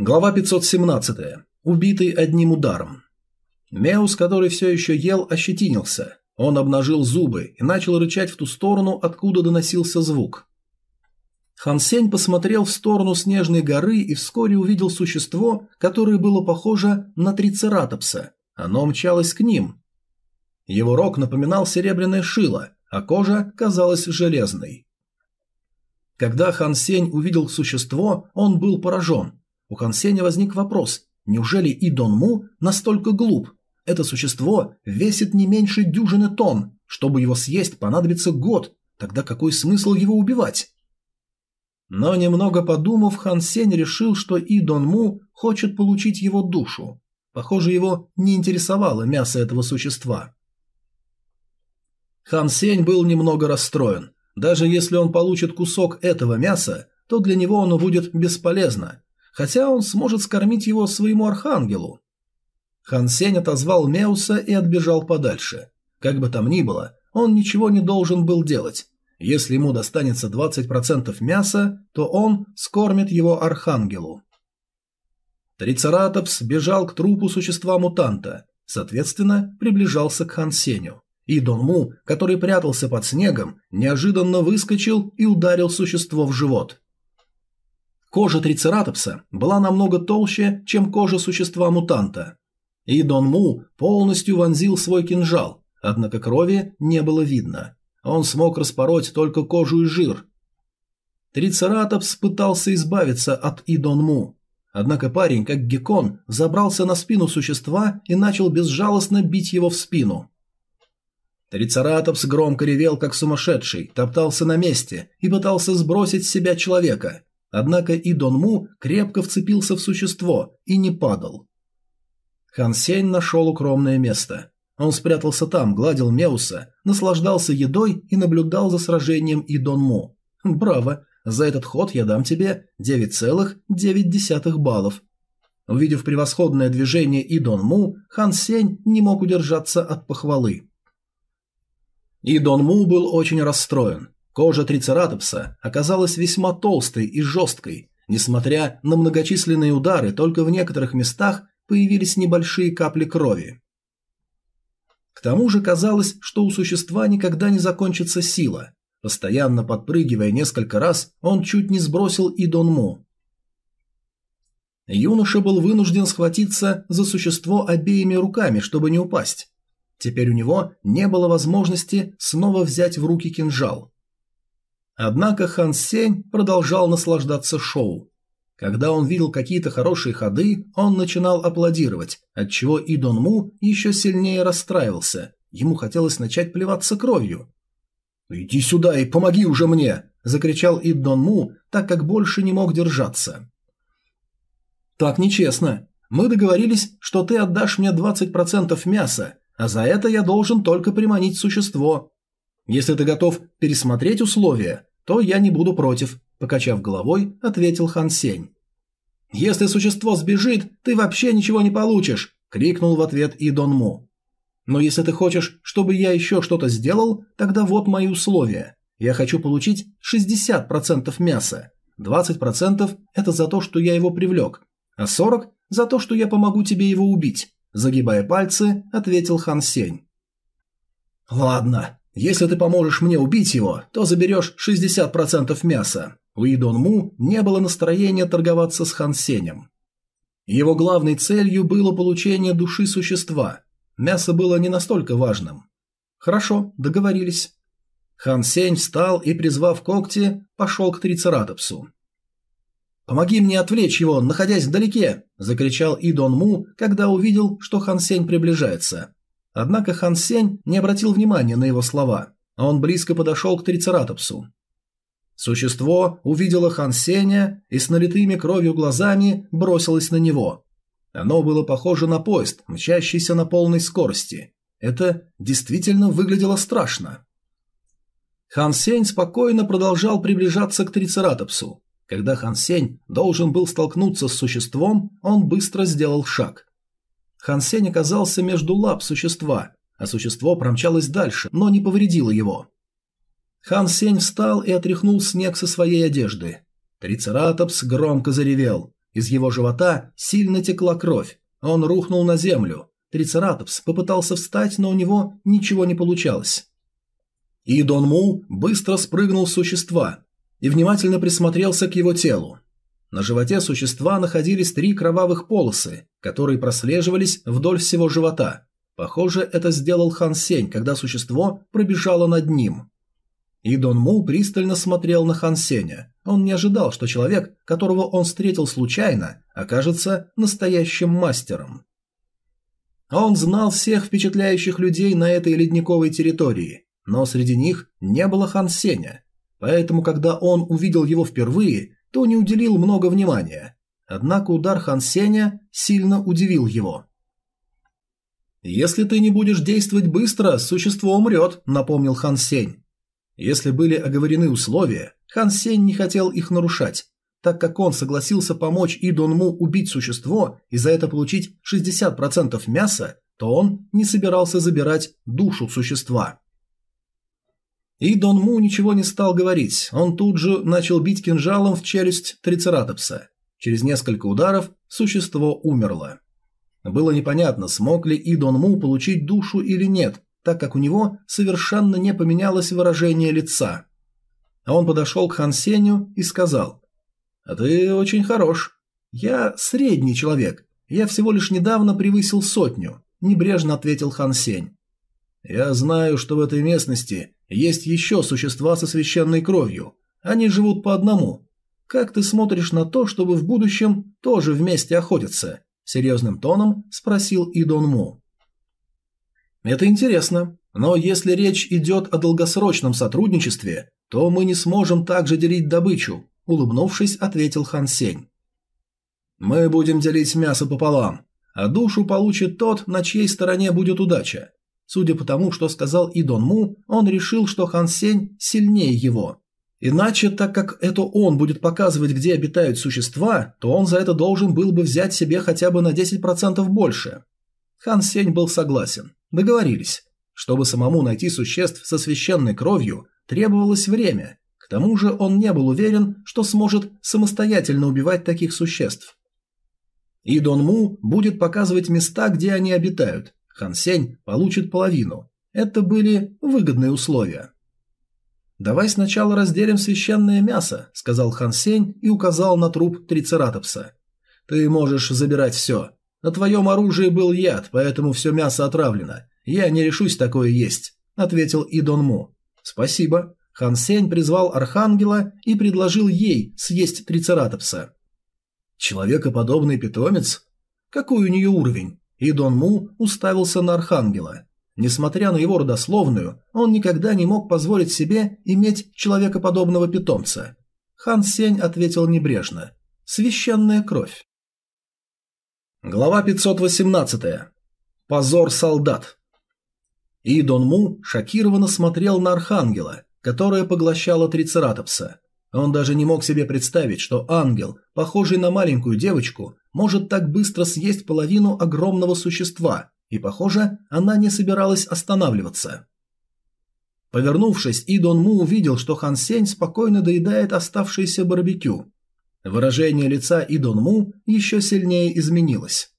Глава 517. Убитый одним ударом. Меус, который все еще ел, ощетинился. Он обнажил зубы и начал рычать в ту сторону, откуда доносился звук. Хансень посмотрел в сторону снежной горы и вскоре увидел существо, которое было похоже на трицератопса. Оно мчалось к ним. Его рог напоминал серебряное шило, а кожа казалась железной. Когда Хан Сень увидел существо, он был поражен. У Хан Сеня возник вопрос, неужели И Дон Му настолько глуп? Это существо весит не меньше дюжины тонн. Чтобы его съесть, понадобится год. Тогда какой смысл его убивать? Но немного подумав, Хан Сень решил, что И Дон Му хочет получить его душу. Похоже, его не интересовало мясо этого существа. Хан Сень был немного расстроен. Даже если он получит кусок этого мяса, то для него оно будет бесполезно, хотя он сможет скормить его своему архангелу. Хан Сень отозвал Меуса и отбежал подальше. Как бы там ни было, он ничего не должен был делать. Если ему достанется 20% мяса, то он скормит его архангелу. Трицератопс бежал к трупу существа-мутанта, соответственно, приближался к Хан Сеню. И Дон Му, который прятался под снегом, неожиданно выскочил и ударил существо в живот. Кожа трицератопса была намного толще, чем кожа существа-мутанта. И Дон Му полностью вонзил свой кинжал, однако крови не было видно. Он смог распороть только кожу и жир. Трицератопс пытался избавиться от Идон Му. Однако парень, как геккон, забрался на спину существа и начал безжалостно бить его в спину. Трицератопс громко ревел, как сумасшедший, топтался на месте и пытался сбросить с себя человека. Однако и Дон Му крепко вцепился в существо и не падал. Хан Сень нашел укромное место. Он спрятался там, гладил Меуса, наслаждался едой и наблюдал за сражением и Дон Му. Браво, за этот ход я дам тебе 9,9 баллов. Увидев превосходное движение и Дон Му, Хан Сень не мог удержаться от похвалы. И Дон Му был очень расстроен. Кожа трицератопса оказалась весьма толстой и жесткой. Несмотря на многочисленные удары, только в некоторых местах появились небольшие капли крови. К тому же казалось, что у существа никогда не закончится сила. Постоянно подпрыгивая несколько раз, он чуть не сбросил и Дон Му. Юноша был вынужден схватиться за существо обеими руками, чтобы не упасть. Теперь у него не было возможности снова взять в руки кинжал. Однако Хан Сень продолжал наслаждаться шоу. Когда он видел какие-то хорошие ходы, он начинал аплодировать, отчего И Дон Му еще сильнее расстраивался. Ему хотелось начать плеваться кровью. «Иди сюда и помоги уже мне!» – закричал И Дон Му, так как больше не мог держаться. «Так нечестно. Мы договорились, что ты отдашь мне 20% мяса, а за это я должен только приманить существо. Если ты готов пересмотреть условия, то я не буду против», – покачав головой, ответил Хан Сень. «Если существо сбежит, ты вообще ничего не получишь», – крикнул в ответ И Дон Му. «Но если ты хочешь, чтобы я еще что-то сделал, тогда вот мои условия. Я хочу получить 60% мяса, 20% это за то, что я его привлек, а 40% за то, что я помогу тебе его убить. Загибая пальцы, ответил Хан Сень. «Ладно, если ты поможешь мне убить его, то заберешь 60% мяса». У Идон Му не было настроения торговаться с Хан Сенем. Его главной целью было получение души существа. Мясо было не настолько важным. Хорошо, договорились. Хан Сень встал и, призвав когти, пошел к Трицератопсу. «Помоги мне отвлечь его, находясь вдалеке!» – закричал И Дон Му, когда увидел, что Хан Сень приближается. Однако Хан Сень не обратил внимания на его слова, а он близко подошел к Трицератопсу. Существо увидело Хан Сеня и с налитыми кровью глазами бросилось на него. Оно было похоже на поезд, мчащийся на полной скорости. Это действительно выглядело страшно. Хан Сень спокойно продолжал приближаться к Трицератопсу. Когда Хан Сень должен был столкнуться с существом, он быстро сделал шаг. Хан Сень оказался между лап существа, а существо промчалось дальше, но не повредило его. Хан Сень встал и отряхнул снег со своей одежды. Трицератопс громко заревел. Из его живота сильно текла кровь. Он рухнул на землю. Трицератопс попытался встать, но у него ничего не получалось. И Дон Му быстро спрыгнул с существа и внимательно присмотрелся к его телу. На животе существа находились три кровавых полосы, которые прослеживались вдоль всего живота. Похоже, это сделал Хан Сень, когда существо пробежало над ним. И Дон Му пристально смотрел на Хан Сеня. Он не ожидал, что человек, которого он встретил случайно, окажется настоящим мастером. Он знал всех впечатляющих людей на этой ледниковой территории, но среди них не было Хан Сеня. Поэтому, когда он увидел его впервые, то не уделил много внимания. Однако удар Хан Сеня сильно удивил его. «Если ты не будешь действовать быстро, существо умрет», — напомнил Хан Сень. Если были оговорены условия, Хан Сень не хотел их нарушать, так как он согласился помочь И Дон Му убить существо и за это получить 60% мяса, то он не собирался забирать душу существа. И Дон Му ничего не стал говорить, он тут же начал бить кинжалом в челюсть Трицератопса. Через несколько ударов существо умерло. Было непонятно, смог ли И Дон Му получить душу или нет, так как у него совершенно не поменялось выражение лица. А он подошел к Хан Сеню и сказал, «А ты очень хорош. Я средний человек. Я всего лишь недавно превысил сотню», – небрежно ответил Хан Сень. «Я знаю, что в этой местности есть еще существа со священной кровью. Они живут по одному. Как ты смотришь на то, чтобы в будущем тоже вместе охотиться?» – серьезным тоном спросил Идон Му. Это интересно, но если речь идет о долгосрочном сотрудничестве, то мы не сможем также делить добычу, улыбнувшись, ответил Хан Сень. Мы будем делить мясо пополам, а душу получит тот, на чьей стороне будет удача. Судя по тому, что сказал Идон Му, он решил, что Хан Сень сильнее его. Иначе, так как это он будет показывать, где обитают существа, то он за это должен был бы взять себе хотя бы на 10% больше. Хан Сень был согласен. Договорились. Чтобы самому найти существ со священной кровью, требовалось время. К тому же он не был уверен, что сможет самостоятельно убивать таких существ. И Дон Му будет показывать места, где они обитают. Хан Сень получит половину. Это были выгодные условия. «Давай сначала разделим священное мясо», – сказал Хан Сень и указал на труп Трицератопса. «Ты можешь забирать все. На твоем оружии был яд, поэтому все мясо отравлено. Я не решусь такое есть», — ответил Идон Му. «Спасибо». Хан Сень призвал Архангела и предложил ей съесть Трицератопса. «Человекоподобный питомец? Какой у нее уровень?» Идон Му уставился на Архангела. Несмотря на его родословную, он никогда не мог позволить себе иметь человекоподобного питомца. Хан Сень ответил небрежно. «Священная кровь». Глава 518. Позор солдат. И Дон Му шокированно смотрел на Архангела, которая поглощала Трицератопса. Он даже не мог себе представить, что ангел, похожий на маленькую девочку, может так быстро съесть половину огромного существа, и, похоже, она не собиралась останавливаться. Повернувшись, Идон Му увидел, что Хан Сень спокойно доедает оставшееся барбекю, Выражение лица Идонму еще сильнее изменилось.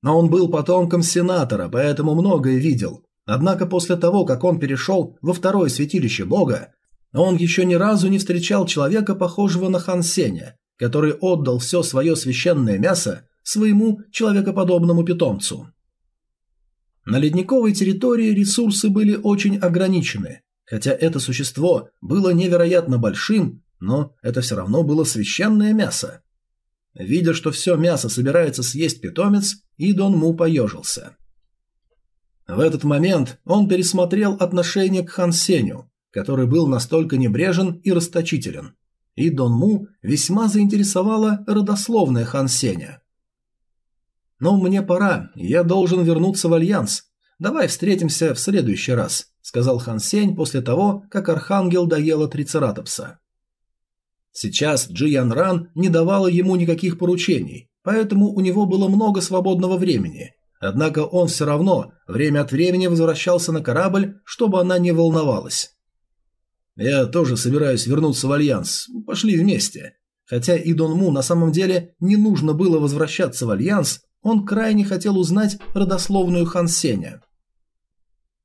Но он был потомком сенатора, поэтому многое видел. Однако после того, как он перешел во второе святилище бога, он еще ни разу не встречал человека, похожего на Хан Сеня, который отдал все свое священное мясо своему человекоподобному питомцу. На ледниковой территории ресурсы были очень ограничены, хотя это существо было невероятно большим но это все равно было священное мясо. Видя, что все мясо собирается съесть питомец, Идон Му поежился. В этот момент он пересмотрел отношение к Хан Сеню, который был настолько небрежен и расточителен. И Дон Му весьма заинтересовала родословная Хан Сеня. «Но мне пора, я должен вернуться в Альянс. Давай встретимся в следующий раз», — сказал Хан Сень после того, как Архангел доела Трицератопса. Сейчас Джи Ян Ран не давала ему никаких поручений, поэтому у него было много свободного времени. Однако он все равно время от времени возвращался на корабль, чтобы она не волновалась. «Я тоже собираюсь вернуться в Альянс. Пошли вместе». Хотя и Дон Му на самом деле не нужно было возвращаться в Альянс, он крайне хотел узнать родословную Хан Сеня.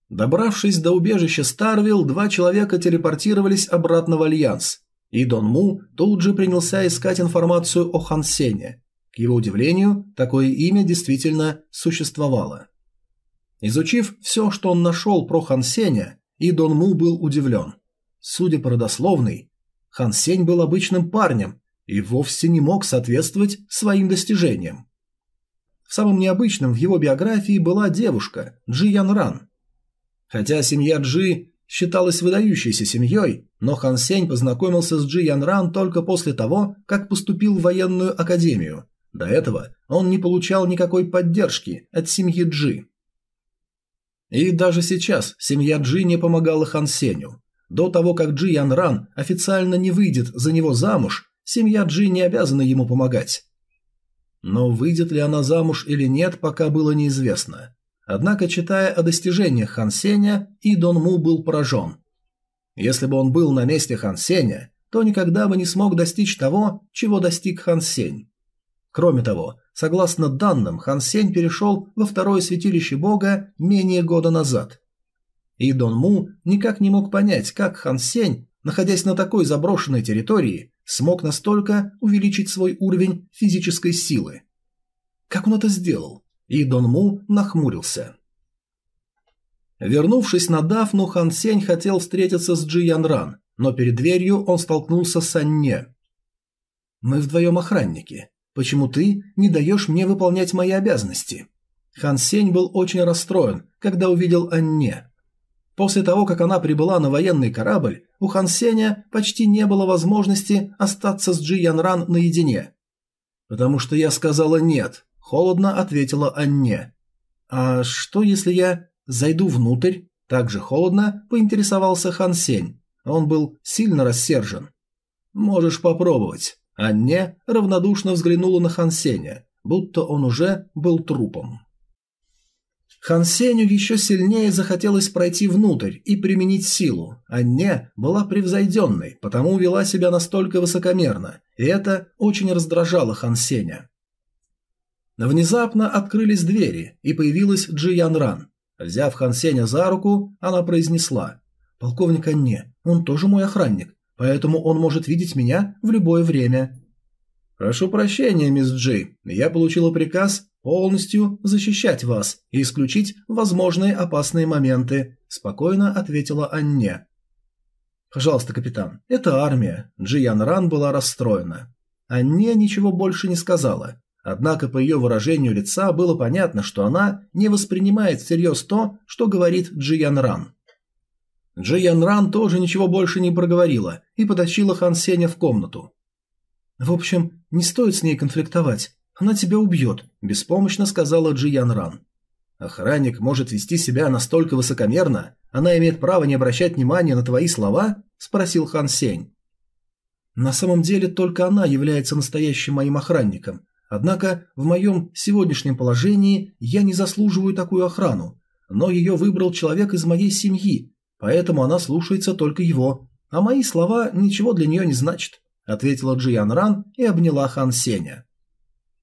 Добравшись до убежища Старвилл, два человека телепортировались обратно в Альянс, и Дон Му тут же принялся искать информацию о Хан Сене. К его удивлению, такое имя действительно существовало. Изучив все, что он нашел про Хан Сеня, и Дон Му был удивлен. Судя по родословной, Хан Сень был обычным парнем и вовсе не мог соответствовать своим достижениям. Самым необычным в его биографии была девушка Джи Ян Ран. Хотя семья Джи считалась выдающейся семьей, но Хан Сень познакомился с Джи Ян Ран только после того, как поступил в военную академию. До этого он не получал никакой поддержки от семьи Джи. И даже сейчас семья Джи не помогала Хан Сеню. До того, как Джи Ян Ран официально не выйдет за него замуж, семья Джи не обязана ему помогать. Но выйдет ли она замуж или нет, пока было неизвестно. Однако, читая о достижениях Хан Сеня, И Дон Му был поражен. Если бы он был на месте Хан Сеня, то никогда бы не смог достичь того, чего достиг Хан Сень. Кроме того, согласно данным, Хан Сень перешел во второе святилище бога менее года назад. И Дон Му никак не мог понять, как Хан Сень, находясь на такой заброшенной территории, смог настолько увеличить свой уровень физической силы. Как он это сделал? И Дон Му нахмурился. Вернувшись на Дафну, Хан Сень хотел встретиться с Джи Ян Ран, но перед дверью он столкнулся с Анне. «Мы вдвоем охранники. Почему ты не даешь мне выполнять мои обязанности?» Хан Сень был очень расстроен, когда увидел Анне. После того, как она прибыла на военный корабль, у Хан Сеня почти не было возможности остаться с Джи Ян Ран наедине. «Потому что я сказала нет», – холодно ответила Анне. «А что, если я зайду внутрь?» – также холодно поинтересовался Хан Сень. Он был сильно рассержен. «Можешь попробовать». Анне равнодушно взглянула на Хан Сеня, будто он уже был трупом. Хан Сеню еще сильнее захотелось пройти внутрь и применить силу. Анне была превзойденной, потому вела себя настолько высокомерно, и это очень раздражало Хан Сеня. Внезапно открылись двери, и появилась Джи Ян Ран. Взяв Хан Сеня за руку, она произнесла «Полковник Анне, он тоже мой охранник, поэтому он может видеть меня в любое время». «Прошу прощения, мисс Джи, я получила приказ полностью защищать вас и исключить возможные опасные моменты», – спокойно ответила Анне. «Пожалуйста, капитан, это армия». Джиян Ран была расстроена. Анне ничего больше не сказала. Однако по ее выражению лица было понятно, что она не воспринимает всерьез то, что говорит Джиян Ран. Джиян Ран тоже ничего больше не проговорила и потащила Хан Сеня в комнату. «В общем, не стоит с ней конфликтовать. Она тебя убьет», – беспомощно сказала Джи Ян Ран. «Охранник может вести себя настолько высокомерно? Она имеет право не обращать внимания на твои слова?» – спросил Хан Сень. «На самом деле только она является настоящим моим охранником. Однако в моем сегодняшнем положении я не заслуживаю такую охрану. Но ее выбрал человек из моей семьи, поэтому она слушается только его. А мои слова ничего для нее не значат», – ответила Джи Ян Ран и обняла Хан Сеня.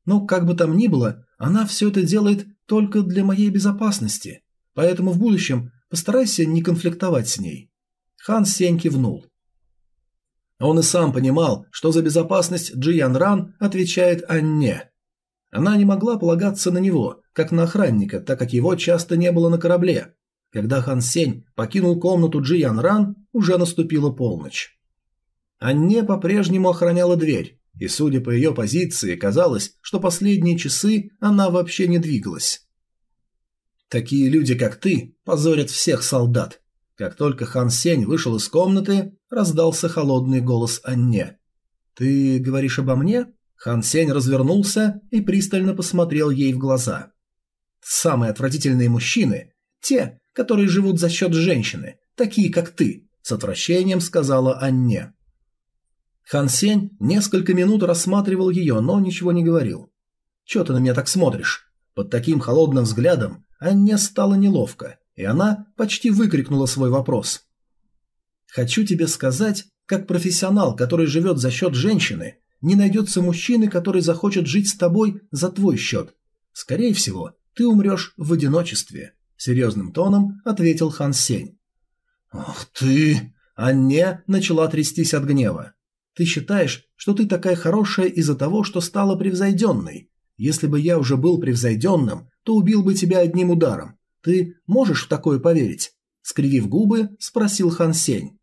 Но как бы там ни было, она все это делает только для моей безопасности, поэтому в будущем постарайся не конфликтовать с ней. Хан Сень кивнул. Он и сам понимал, что за безопасность Джи Ян Ран отвечает Анне. Она не могла полагаться на него, как на охранника, так как его часто не было на корабле. Когда Хан Сень покинул комнату Джи Ян Ран, уже наступила полночь. Анне по-прежнему охраняла дверь, и, судя по ее позиции, казалось, что последние часы она вообще не двигалась. Такие люди, как ты, позорят всех солдат. Как только Хан Сень вышел из комнаты, раздался холодный голос Анне. «Ты говоришь обо мне?» Хан Сень развернулся и пристально посмотрел ей в глаза. «Самые отвратительные мужчины – те, которые живут за счет женщины, такие как ты», – с отвращением сказала Анне. Хан Сень несколько минут рассматривал ее, но ничего не говорил. «Чего ты на меня так смотришь?» Под таким холодным взглядом Анне стало неловко, и она почти выкрикнула свой вопрос. «Хочу тебе сказать, как профессионал, который живет за счет женщины, не найдется мужчины, который захочет жить с тобой за твой счет. Скорее всего, ты умрешь в одиночестве», – серьезным тоном ответил Хан Сень. «Ах ты!» Анне начала трястись от гнева. «Ты считаешь, что ты такая хорошая из-за того, что стала превзойденной? Если бы я уже был превзойденным, то убил бы тебя одним ударом. Ты можешь в такое поверить?» Скривив губы, спросил Хан Сень.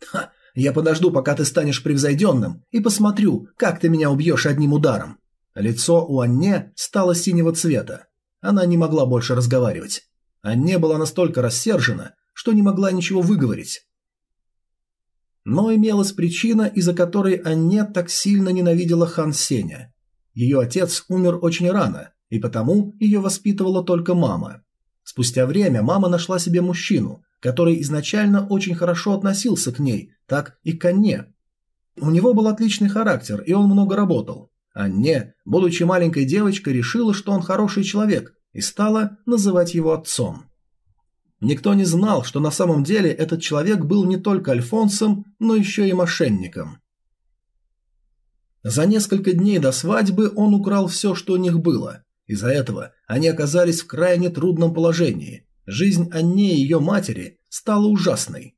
«Ха, я подожду, пока ты станешь превзойденным, и посмотрю, как ты меня убьешь одним ударом». Лицо у Анне стало синего цвета. Она не могла больше разговаривать. Анне была настолько рассержена, что не могла ничего выговорить. Но имелась причина, из-за которой Анне так сильно ненавидела Хан Сеня. Ее отец умер очень рано, и потому ее воспитывала только мама. Спустя время мама нашла себе мужчину, который изначально очень хорошо относился к ней, так и к Анне. У него был отличный характер, и он много работал. Анне, будучи маленькой девочкой, решила, что он хороший человек, и стала называть его отцом. Никто не знал, что на самом деле этот человек был не только альфонсом, но еще и мошенником. За несколько дней до свадьбы он украл все, что у них было. Из-за этого они оказались в крайне трудном положении. Жизнь Анне и ее матери стала ужасной.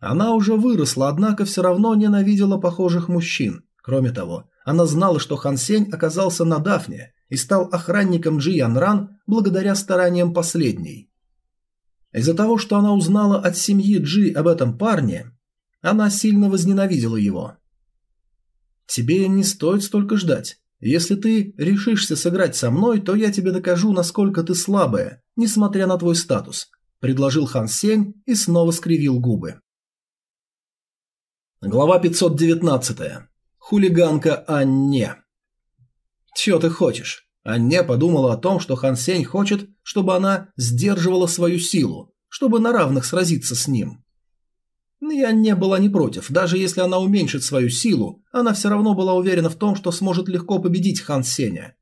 Она уже выросла, однако все равно ненавидела похожих мужчин. Кроме того, она знала, что Хан Сень оказался на Дафне и стал охранником Джи Ян Ран благодаря стараниям последней. Из-за того, что она узнала от семьи Джи об этом парне, она сильно возненавидела его. «Тебе не стоит столько ждать. Если ты решишься сыграть со мной, то я тебе докажу, насколько ты слабая, несмотря на твой статус», – предложил Хан Сень и снова скривил губы. Глава 519. Хулиганка Анне. «Чё ты хочешь?» Анне подумала о том, что Хан Сень хочет, чтобы она сдерживала свою силу, чтобы на равных сразиться с ним. И Анне была не против, даже если она уменьшит свою силу, она все равно была уверена в том, что сможет легко победить Хан Сеня.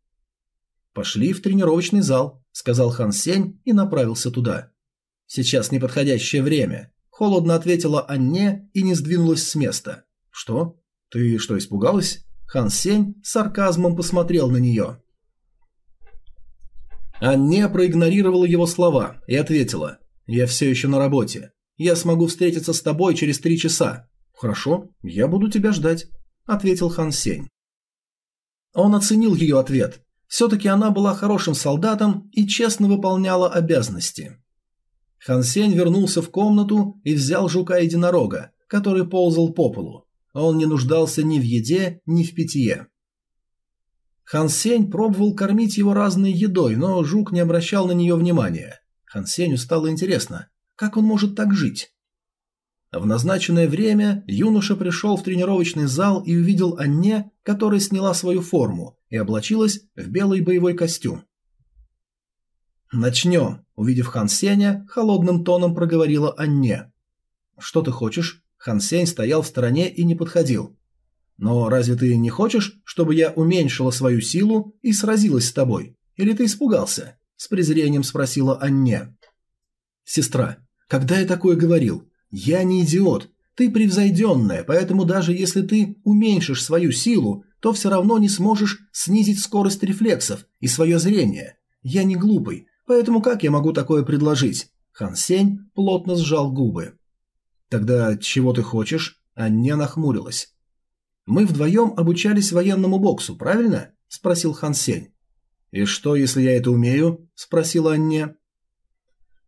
«Пошли в тренировочный зал», – сказал Хан Сень и направился туда. «Сейчас неподходящее время», – холодно ответила Анне и не сдвинулась с места. «Что? Ты что, испугалась?» Хан Сень сарказмом посмотрел на нее. Анне проигнорировала его слова и ответила «Я все еще на работе. Я смогу встретиться с тобой через три часа». «Хорошо, я буду тебя ждать», – ответил Хан Сень. Он оценил ее ответ. Все-таки она была хорошим солдатом и честно выполняла обязанности. Хан Сень вернулся в комнату и взял жука-единорога, который ползал по полу. Он не нуждался ни в еде, ни в питье. Хан Сень пробовал кормить его разной едой, но жук не обращал на нее внимания. Хан Сенью стало интересно, как он может так жить? В назначенное время юноша пришел в тренировочный зал и увидел Анне, которая сняла свою форму и облачилась в белый боевой костюм. «Начнем», – увидев Хан Сеня, холодным тоном проговорила Анне. «Что ты хочешь?» Хан Сень стоял в стороне и не подходил. «Но разве ты не хочешь, чтобы я уменьшила свою силу и сразилась с тобой? Или ты испугался?» – с презрением спросила Анне. «Сестра, когда я такое говорил? Я не идиот. Ты превзойденная, поэтому даже если ты уменьшишь свою силу, то все равно не сможешь снизить скорость рефлексов и свое зрение. Я не глупый, поэтому как я могу такое предложить?» Хан Сень плотно сжал губы. «Тогда чего ты хочешь?» Анне нахмурилась. «Мы вдвоем обучались военному боксу, правильно?» – спросил Хан Сень. «И что, если я это умею?» – спросила Анне.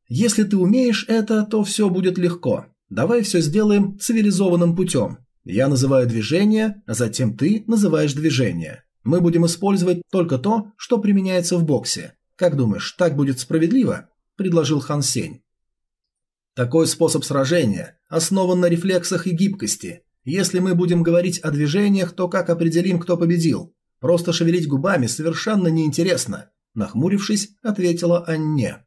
«Если ты умеешь это, то все будет легко. Давай все сделаем цивилизованным путем. Я называю движение, а затем ты называешь движение. Мы будем использовать только то, что применяется в боксе. Как думаешь, так будет справедливо?» – предложил Хан Сень. Такой способ сражения основан на рефлексах и гибкости. Если мы будем говорить о движениях, то как определим, кто победил? Просто шевелить губами совершенно неинтересно, нахмурившись, ответила Анне.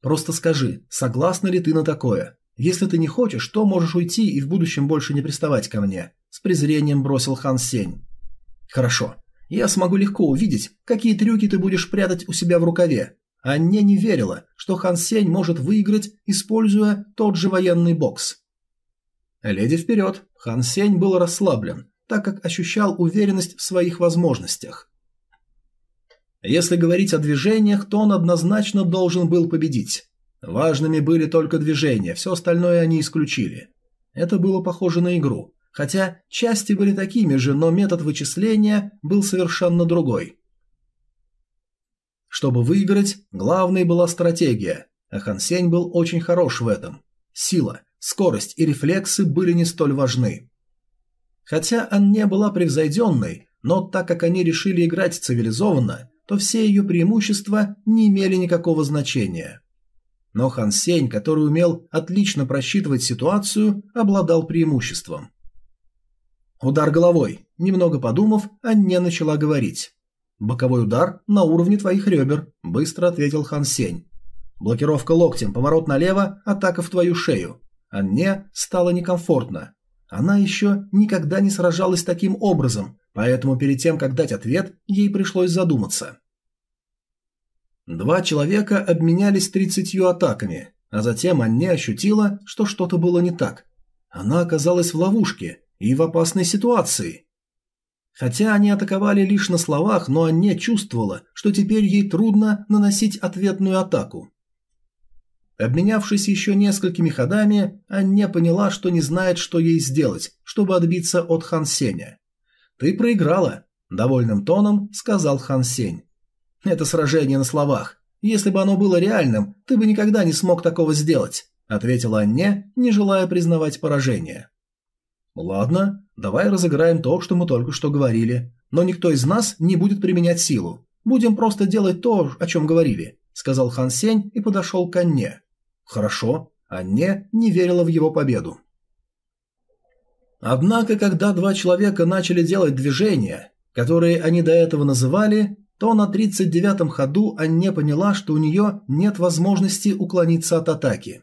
Просто скажи, согласна ли ты на такое? Если ты не хочешь, то можешь уйти и в будущем больше не приставать ко мне, с презрением бросил Хан Сень. Хорошо. Я смогу легко увидеть, какие трюки ты будешь прятать у себя в рукаве. Анне не верила, что Хан Сень может выиграть, используя тот же военный бокс. Леди вперед. Хан Сень был расслаблен, так как ощущал уверенность в своих возможностях. Если говорить о движениях, то он однозначно должен был победить. Важными были только движения, все остальное они исключили. Это было похоже на игру, хотя части были такими же, но метод вычисления был совершенно другой. Чтобы выиграть, главной была стратегия, а Хан Сень был очень хорош в этом. Сила, скорость и рефлексы были не столь важны. Хотя Анне была превзойденной, но так как они решили играть цивилизованно, то все ее преимущества не имели никакого значения. Но Хан Сень, который умел отлично просчитывать ситуацию, обладал преимуществом. Удар головой. Немного подумав, Анне начала говорить. «Боковой удар на уровне твоих ребер», – быстро ответил Хан Сень. «Блокировка локтем, поворот налево, атака в твою шею». Анне стало некомфортно. Она еще никогда не сражалась таким образом, поэтому перед тем, как дать ответ, ей пришлось задуматься. Два человека обменялись тридцатью атаками, а затем Анне ощутила, что что-то было не так. Она оказалась в ловушке и в опасной ситуации. Хотя они атаковали лишь на словах, но Анне чувствовала, что теперь ей трудно наносить ответную атаку. Обменявшись еще несколькими ходами, Анне поняла, что не знает, что ей сделать, чтобы отбиться от Хан Сеня. «Ты проиграла», – довольным тоном сказал Хан Сень. «Это сражение на словах. Если бы оно было реальным, ты бы никогда не смог такого сделать», – ответила Анне, не желая признавать поражение. «Ладно, давай разыграем то, что мы только что говорили. Но никто из нас не будет применять силу. Будем просто делать то, о чем говорили», – сказал Хан Сень и подошел к Анне. Хорошо, Анне не верила в его победу. Однако, когда два человека начали делать движения, которые они до этого называли, то на 39-м ходу Анне поняла, что у нее нет возможности уклониться от атаки.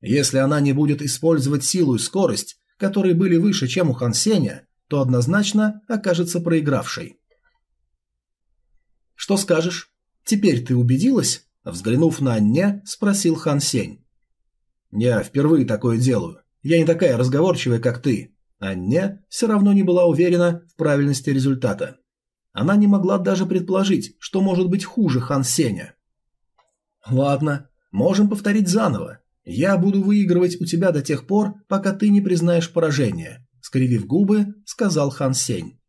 Если она не будет использовать силу и скорость, которые были выше, чем у Хан Сеня, то однозначно окажется проигравшей. «Что скажешь? Теперь ты убедилась?» Взглянув на Анне, спросил Хан Сень. «Я впервые такое делаю. Я не такая разговорчивая, как ты». Анне все равно не была уверена в правильности результата. Она не могла даже предположить, что может быть хуже Хан Сеня. «Ладно, можем повторить заново. Я буду выигрывать у тебя до тех пор, пока ты не признаешь поражение», — скривив губы, сказал Хан Сень.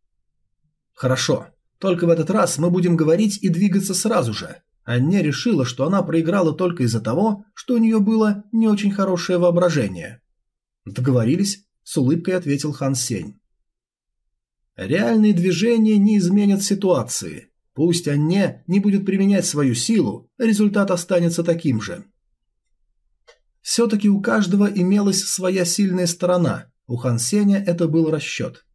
«Хорошо, только в этот раз мы будем говорить и двигаться сразу же. Анне решила, что она проиграла только из-за того, что у нее было не очень хорошее воображение. «Договорились?» – с улыбкой ответил Хан Сень. «Реальные движения не изменят ситуации. Пусть Анне не будет применять свою силу, результат останется таким же». Все-таки у каждого имелась своя сильная сторона, у Хан Сеня это был расчет.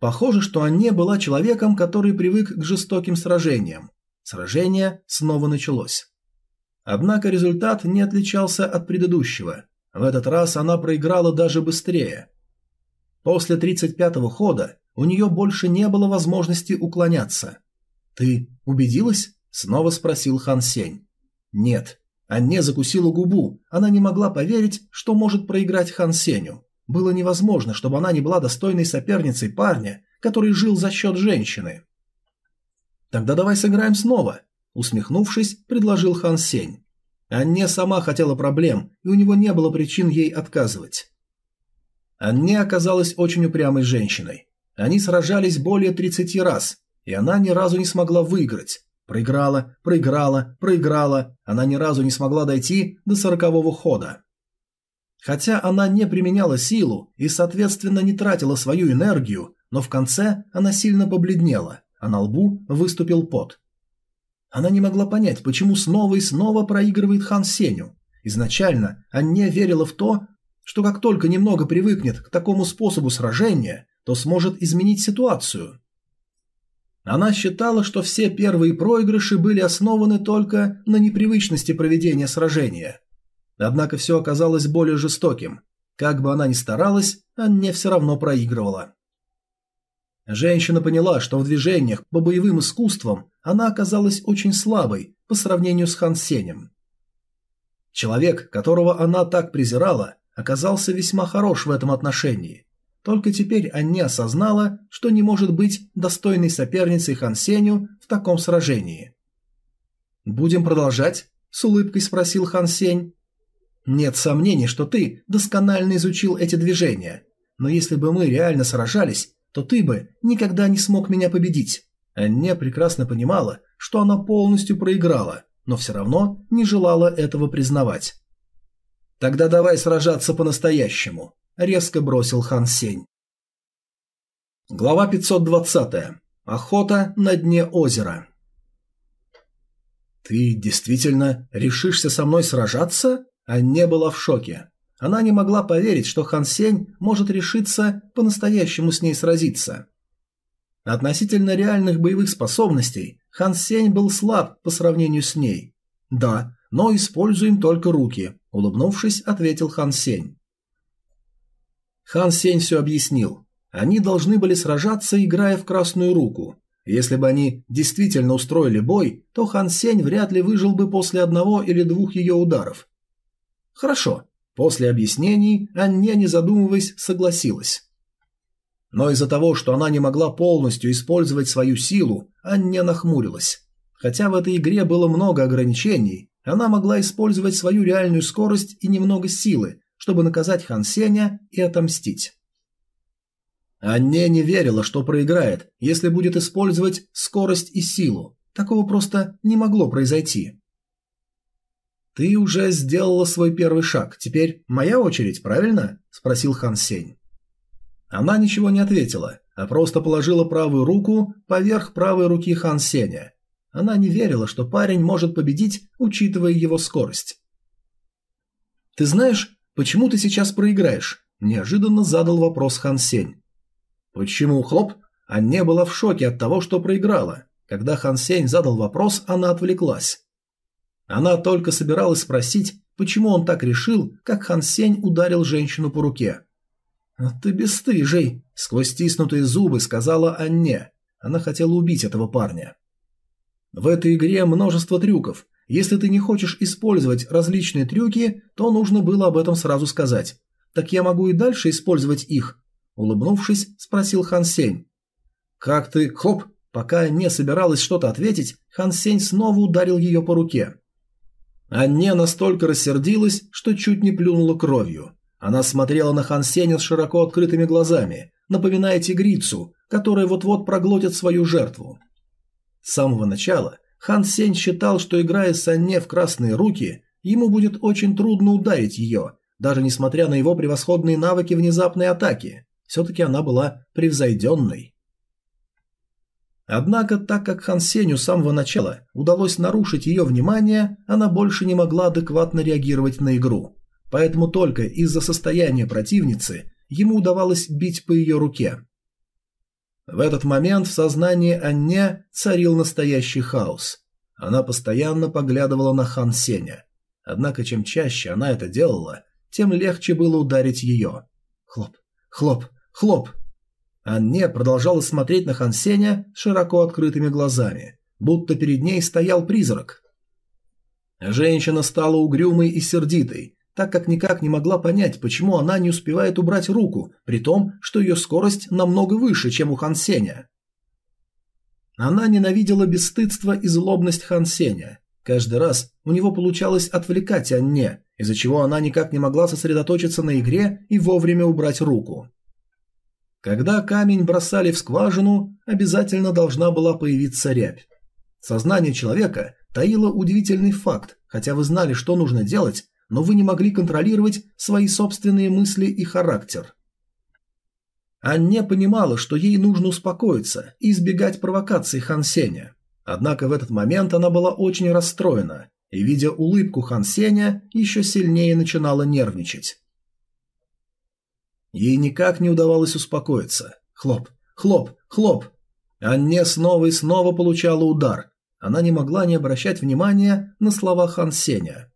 Похоже, что Анне была человеком, который привык к жестоким сражениям, Сражение снова началось. Однако результат не отличался от предыдущего. В этот раз она проиграла даже быстрее. После 35-го хода у нее больше не было возможности уклоняться. «Ты убедилась?» – снова спросил Хан Сень. «Нет». Анне закусила губу, она не могла поверить, что может проиграть Хан Сеню. Было невозможно, чтобы она не была достойной соперницей парня, который жил за счет женщины. «Тогда давай сыграем снова», – усмехнувшись, предложил Хан Сень. Анне сама хотела проблем, и у него не было причин ей отказывать. Анне оказалась очень упрямой женщиной. Они сражались более 30 раз, и она ни разу не смогла выиграть. Проиграла, проиграла, проиграла, она ни разу не смогла дойти до сорокового хода. Хотя она не применяла силу и, соответственно, не тратила свою энергию, но в конце она сильно побледнела а на лбу выступил пот. Она не могла понять, почему снова и снова проигрывает Хан Сеню. Изначально Анне верила в то, что как только немного привыкнет к такому способу сражения, то сможет изменить ситуацию. Она считала, что все первые проигрыши были основаны только на непривычности проведения сражения. Однако все оказалось более жестоким. Как бы она ни старалась, Анне все равно проигрывала. Женщина поняла, что в движениях по боевым искусствам она оказалась очень слабой по сравнению с Хан Сенем. Человек, которого она так презирала, оказался весьма хорош в этом отношении. Только теперь Анне осознала, что не может быть достойной соперницей Хан Сеню в таком сражении. «Будем продолжать?» – с улыбкой спросил Хан Сень. «Нет сомнений, что ты досконально изучил эти движения. Но если бы мы реально сражались, то ты бы никогда не смог меня победить». Анне прекрасно понимала, что она полностью проиграла, но все равно не желала этого признавать. «Тогда давай сражаться по-настоящему», – резко бросил Хан Сень. Глава 520. Охота на дне озера. «Ты действительно решишься со мной сражаться?» Анне была в шоке. Она не могла поверить, что Хан Сень может решиться по-настоящему с ней сразиться. Относительно реальных боевых способностей Хан Сень был слаб по сравнению с ней. «Да, но используем только руки», – улыбнувшись, ответил Хан Сень. Хан Сень все объяснил. Они должны были сражаться, играя в красную руку. Если бы они действительно устроили бой, то Хан Сень вряд ли выжил бы после одного или двух ее ударов. Хорошо. После объяснений Анне, не задумываясь, согласилась. Но из-за того, что она не могла полностью использовать свою силу, Анне нахмурилась. Хотя в этой игре было много ограничений, она могла использовать свою реальную скорость и немного силы, чтобы наказать Хан Сеня и отомстить. Анне не верила, что проиграет, если будет использовать скорость и силу. Такого просто не могло произойти. «Ты уже сделала свой первый шаг, теперь моя очередь, правильно?» – спросил Хан Сень. Она ничего не ответила, а просто положила правую руку поверх правой руки Хан Сеня. Она не верила, что парень может победить, учитывая его скорость. «Ты знаешь, почему ты сейчас проиграешь?» – неожиданно задал вопрос Хан Сень. Почему хлоп? Анне была в шоке от того, что проиграла. Когда Хан Сень задал вопрос, она отвлеклась. Она только собиралась спросить, почему он так решил, как Хан Сень ударил женщину по руке. «А «Ты бесстыжий!» – сквозь стиснутые зубы сказала Анне. Она хотела убить этого парня. В этой игре множество трюков. Если ты не хочешь использовать различные трюки, то нужно было об этом сразу сказать. Так я могу и дальше использовать их, Улыбнувшись, спросил Хан Сень. «Как ты, хоп!» Пока не собиралась что-то ответить, Хан Сень снова ударил ее по руке. Анне настолько рассердилась, что чуть не плюнула кровью. Она смотрела на Хан Сеня с широко открытыми глазами, напоминая тигрицу, которая вот-вот проглотит свою жертву. С самого начала Хан Сень считал, что играя с Анне в красные руки, ему будет очень трудно ударить ее, даже несмотря на его превосходные навыки внезапной атаки. Все-таки она была превзойденной. Однако, так как Хан Сеню с самого начала удалось нарушить ее внимание, она больше не могла адекватно реагировать на игру. Поэтому только из-за состояния противницы ему удавалось бить по ее руке. В этот момент в сознании Анне царил настоящий хаос. Она постоянно поглядывала на Хан Сеня. Однако чем чаще она это делала, тем легче было ударить ее. Хлоп, хлоп, Хлоп. Анне продолжала смотреть на Хансеня широко открытыми глазами, будто перед ней стоял призрак. Женщина стала угрюмой и сердитой, так как никак не могла понять, почему она не успевает убрать руку, при том, что ее скорость намного выше, чем у Хансеня. Она ненавидела бесстыдство и злобность Хансеня. Каждый раз у него получалось отвлекать Анне, из-за чего она никак не могла сосредоточиться на игре и вовремя убрать руку. Когда камень бросали в скважину, обязательно должна была появиться рябь. Сознание человека таило удивительный факт, хотя вы знали, что нужно делать, но вы не могли контролировать свои собственные мысли и характер. Анне понимала, что ей нужно успокоиться и избегать провокаций Хан Сеня. Однако в этот момент она была очень расстроена и, видя улыбку Хан Сеня, еще сильнее начинала нервничать. Ей никак не удавалось успокоиться. Хлоп, хлоп, хлоп. Анне снова и снова получала удар. Она не могла не обращать внимания на слова Хан Сеня.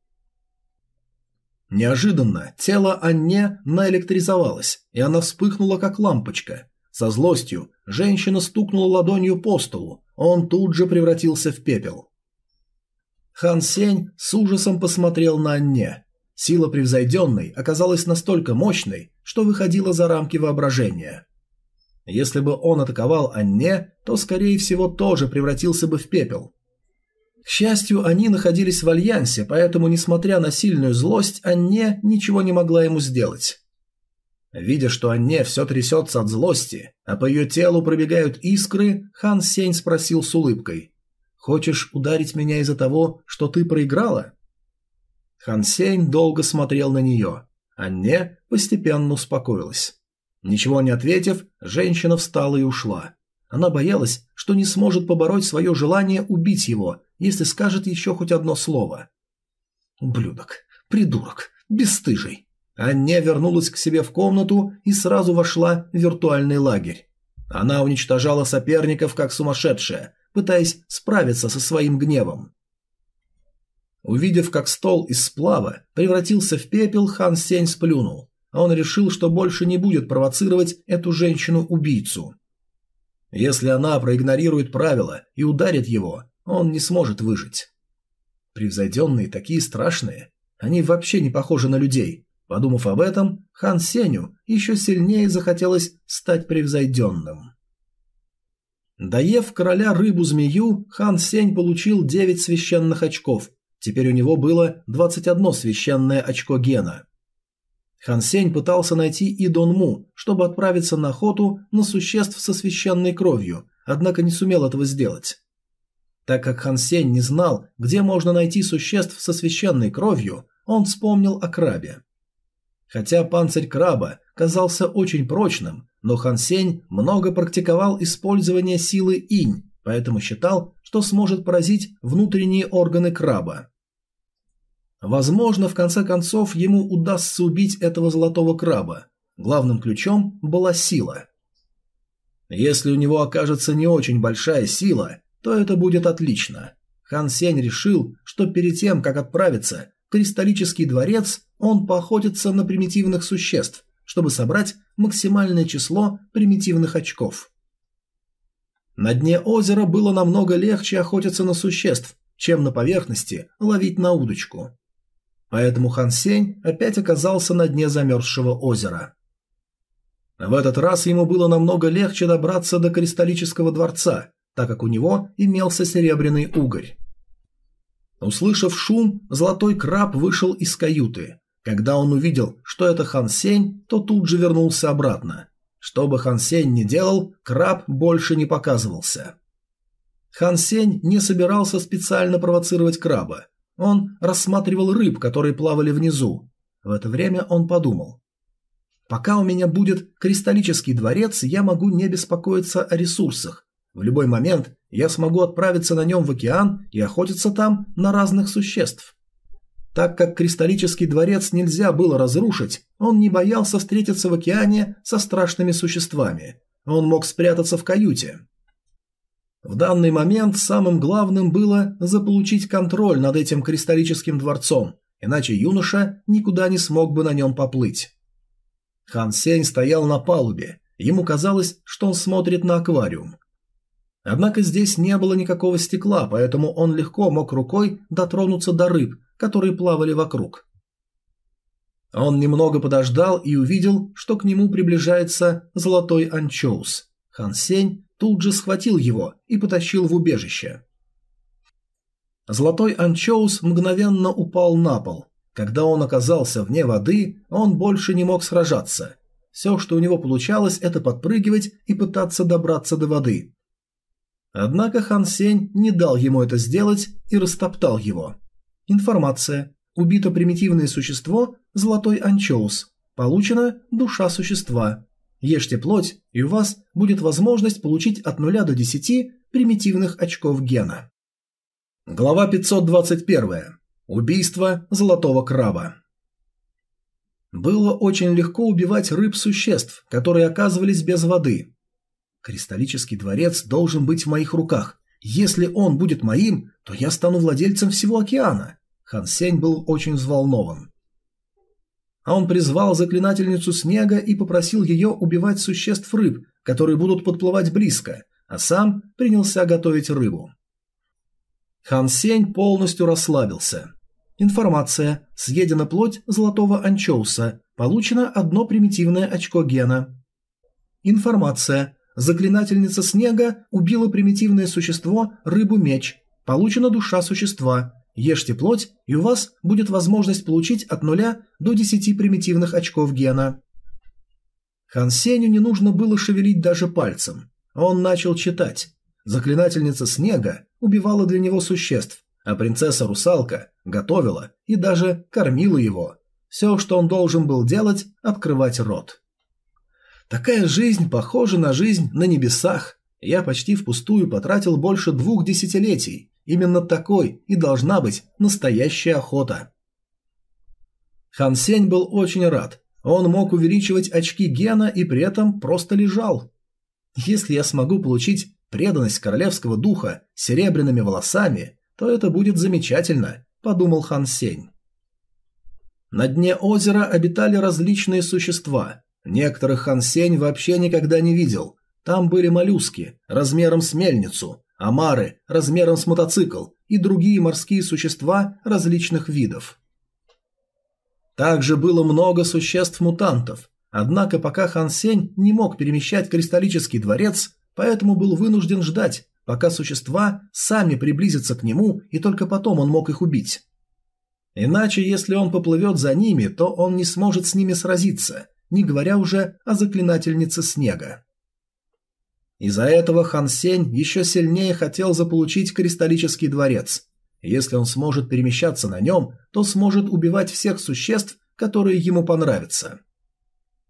Неожиданно тело Анне наэлектризовалось, и она вспыхнула как лампочка. Со злостью женщина стукнула ладонью по столу, он тут же превратился в пепел. Хан Сень с ужасом посмотрел на Анне. Сила превзойденной оказалась настолько мощной, что выходила за рамки воображения. Если бы он атаковал Анне, то, скорее всего, тоже превратился бы в пепел. К счастью, они находились в альянсе, поэтому, несмотря на сильную злость, Анне ничего не могла ему сделать. Видя, что Анне все трясется от злости, а по ее телу пробегают искры, Хан Сень спросил с улыбкой. «Хочешь ударить меня из-за того, что ты проиграла?» Хан долго смотрел на нее. Анне постепенно успокоилась. Ничего не ответив, женщина встала и ушла. Она боялась, что не сможет побороть свое желание убить его, если скажет еще хоть одно слово. «Ублюдок, придурок, бесстыжий». Анне вернулась к себе в комнату и сразу вошла в виртуальный лагерь. Она уничтожала соперников как сумасшедшая, пытаясь справиться со своим гневом. Увидев, как стол из сплава превратился в пепел, хан Сень сплюнул. Он решил, что больше не будет провоцировать эту женщину-убийцу. Если она проигнорирует правила и ударит его, он не сможет выжить. Превзойденные такие страшные, они вообще не похожи на людей. Подумав об этом, хан Сеню еще сильнее захотелось стать превзойденным. Доев короля рыбу-змею, хан Сень получил 9 священных очков. Теперь у него было 21 священное очко гена. Хан Сень пытался найти и Дон Му, чтобы отправиться на охоту на существ со священной кровью, однако не сумел этого сделать. Так как Хан Сень не знал, где можно найти существ со священной кровью, он вспомнил о крабе. Хотя панцирь краба казался очень прочным, но Хан Сень много практиковал использование силы инь, поэтому считал, что сможет поразить внутренние органы краба. Возможно, в конце концов ему удастся убить этого золотого краба. Главным ключом была сила. Если у него окажется не очень большая сила, то это будет отлично. Хан Сень решил, что перед тем, как отправиться в Кристаллический дворец, он поохотится на примитивных существ, чтобы собрать максимальное число примитивных очков. На дне озера было намного легче охотиться на существ, чем на поверхности ловить на удочку. Поэтому Хан Сень опять оказался на дне замерзшего озера. В этот раз ему было намного легче добраться до Кристаллического дворца, так как у него имелся серебряный угорь. Услышав шум, золотой краб вышел из каюты. Когда он увидел, что это Хан Сень, то тут же вернулся обратно. Что бы Хан Сень ни делал, краб больше не показывался. Хан Сень не собирался специально провоцировать краба. Он рассматривал рыб, которые плавали внизу. В это время он подумал. «Пока у меня будет кристаллический дворец, я могу не беспокоиться о ресурсах. В любой момент я смогу отправиться на нем в океан и охотиться там на разных существ. Так как кристаллический дворец нельзя было разрушить, он не боялся встретиться в океане со страшными существами. Он мог спрятаться в каюте. В данный момент самым главным было заполучить контроль над этим кристаллическим дворцом, иначе юноша никуда не смог бы на нем поплыть. Хан Сень стоял на палубе. Ему казалось, что он смотрит на аквариум. Однако здесь не было никакого стекла, поэтому он легко мог рукой дотронуться до рыб, которые плавали вокруг. Он немного подождал и увидел, что к нему приближается золотой анчоус. Хан Сень тут же схватил его и потащил в убежище. Золотой анчоус мгновенно упал на пол. Когда он оказался вне воды, он больше не мог сражаться. Все, что у него получалось, это подпрыгивать и пытаться добраться до воды. Однако Хан Сень не дал ему это сделать и растоптал его. Информация. Убито примитивное существо – золотой анчоус. Получена душа существа. Ешьте плоть, и у вас будет возможность получить от 0 до 10 примитивных очков гена. Глава 521. Убийство золотого краба. Было очень легко убивать рыб-существ, которые оказывались без воды, Кристаллический дворец должен быть в моих руках. Если он будет моим, то я стану владельцем всего океана. Хан Сень был очень взволнован. А он призвал заклинательницу снега и попросил ее убивать существ рыб, которые будут подплывать близко, а сам принялся готовить рыбу. Хан Сень полностью расслабился. Информация. Съедена плоть золотого анчоуса. Получено одно примитивное очко гена. Информация. Заклинательница снега убила примитивное существо рыбу-меч. Получена душа существа. Ешьте плоть, и у вас будет возможность получить от 0 до 10 примитивных очков гена. Хан Сеню не нужно было шевелить даже пальцем. Он начал читать. Заклинательница снега убивала для него существ, а принцесса-русалка готовила и даже кормила его. Все, что он должен был делать – открывать рот. Такая жизнь похожа на жизнь на небесах. Я почти впустую потратил больше двух десятилетий. Именно такой и должна быть настоящая охота. Хан Сень был очень рад. Он мог увеличивать очки гена и при этом просто лежал. Если я смогу получить преданность королевского духа серебряными волосами, то это будет замечательно, подумал Хан Сень. На дне озера обитали различные существа. Некоторых Хан Сень вообще никогда не видел. Там были моллюски размером с мельницу, омары размером с мотоцикл и другие морские существа различных видов. Также было много существ-мутантов, однако пока Хан Сень не мог перемещать кристаллический дворец, поэтому был вынужден ждать, пока существа сами приблизятся к нему, и только потом он мог их убить. Иначе, если он поплывет за ними, то он не сможет с ними сразиться, не говоря уже о заклинательнице снега. Из-за этого Хан Сень еще сильнее хотел заполучить кристаллический дворец. Если он сможет перемещаться на нем, то сможет убивать всех существ, которые ему понравятся.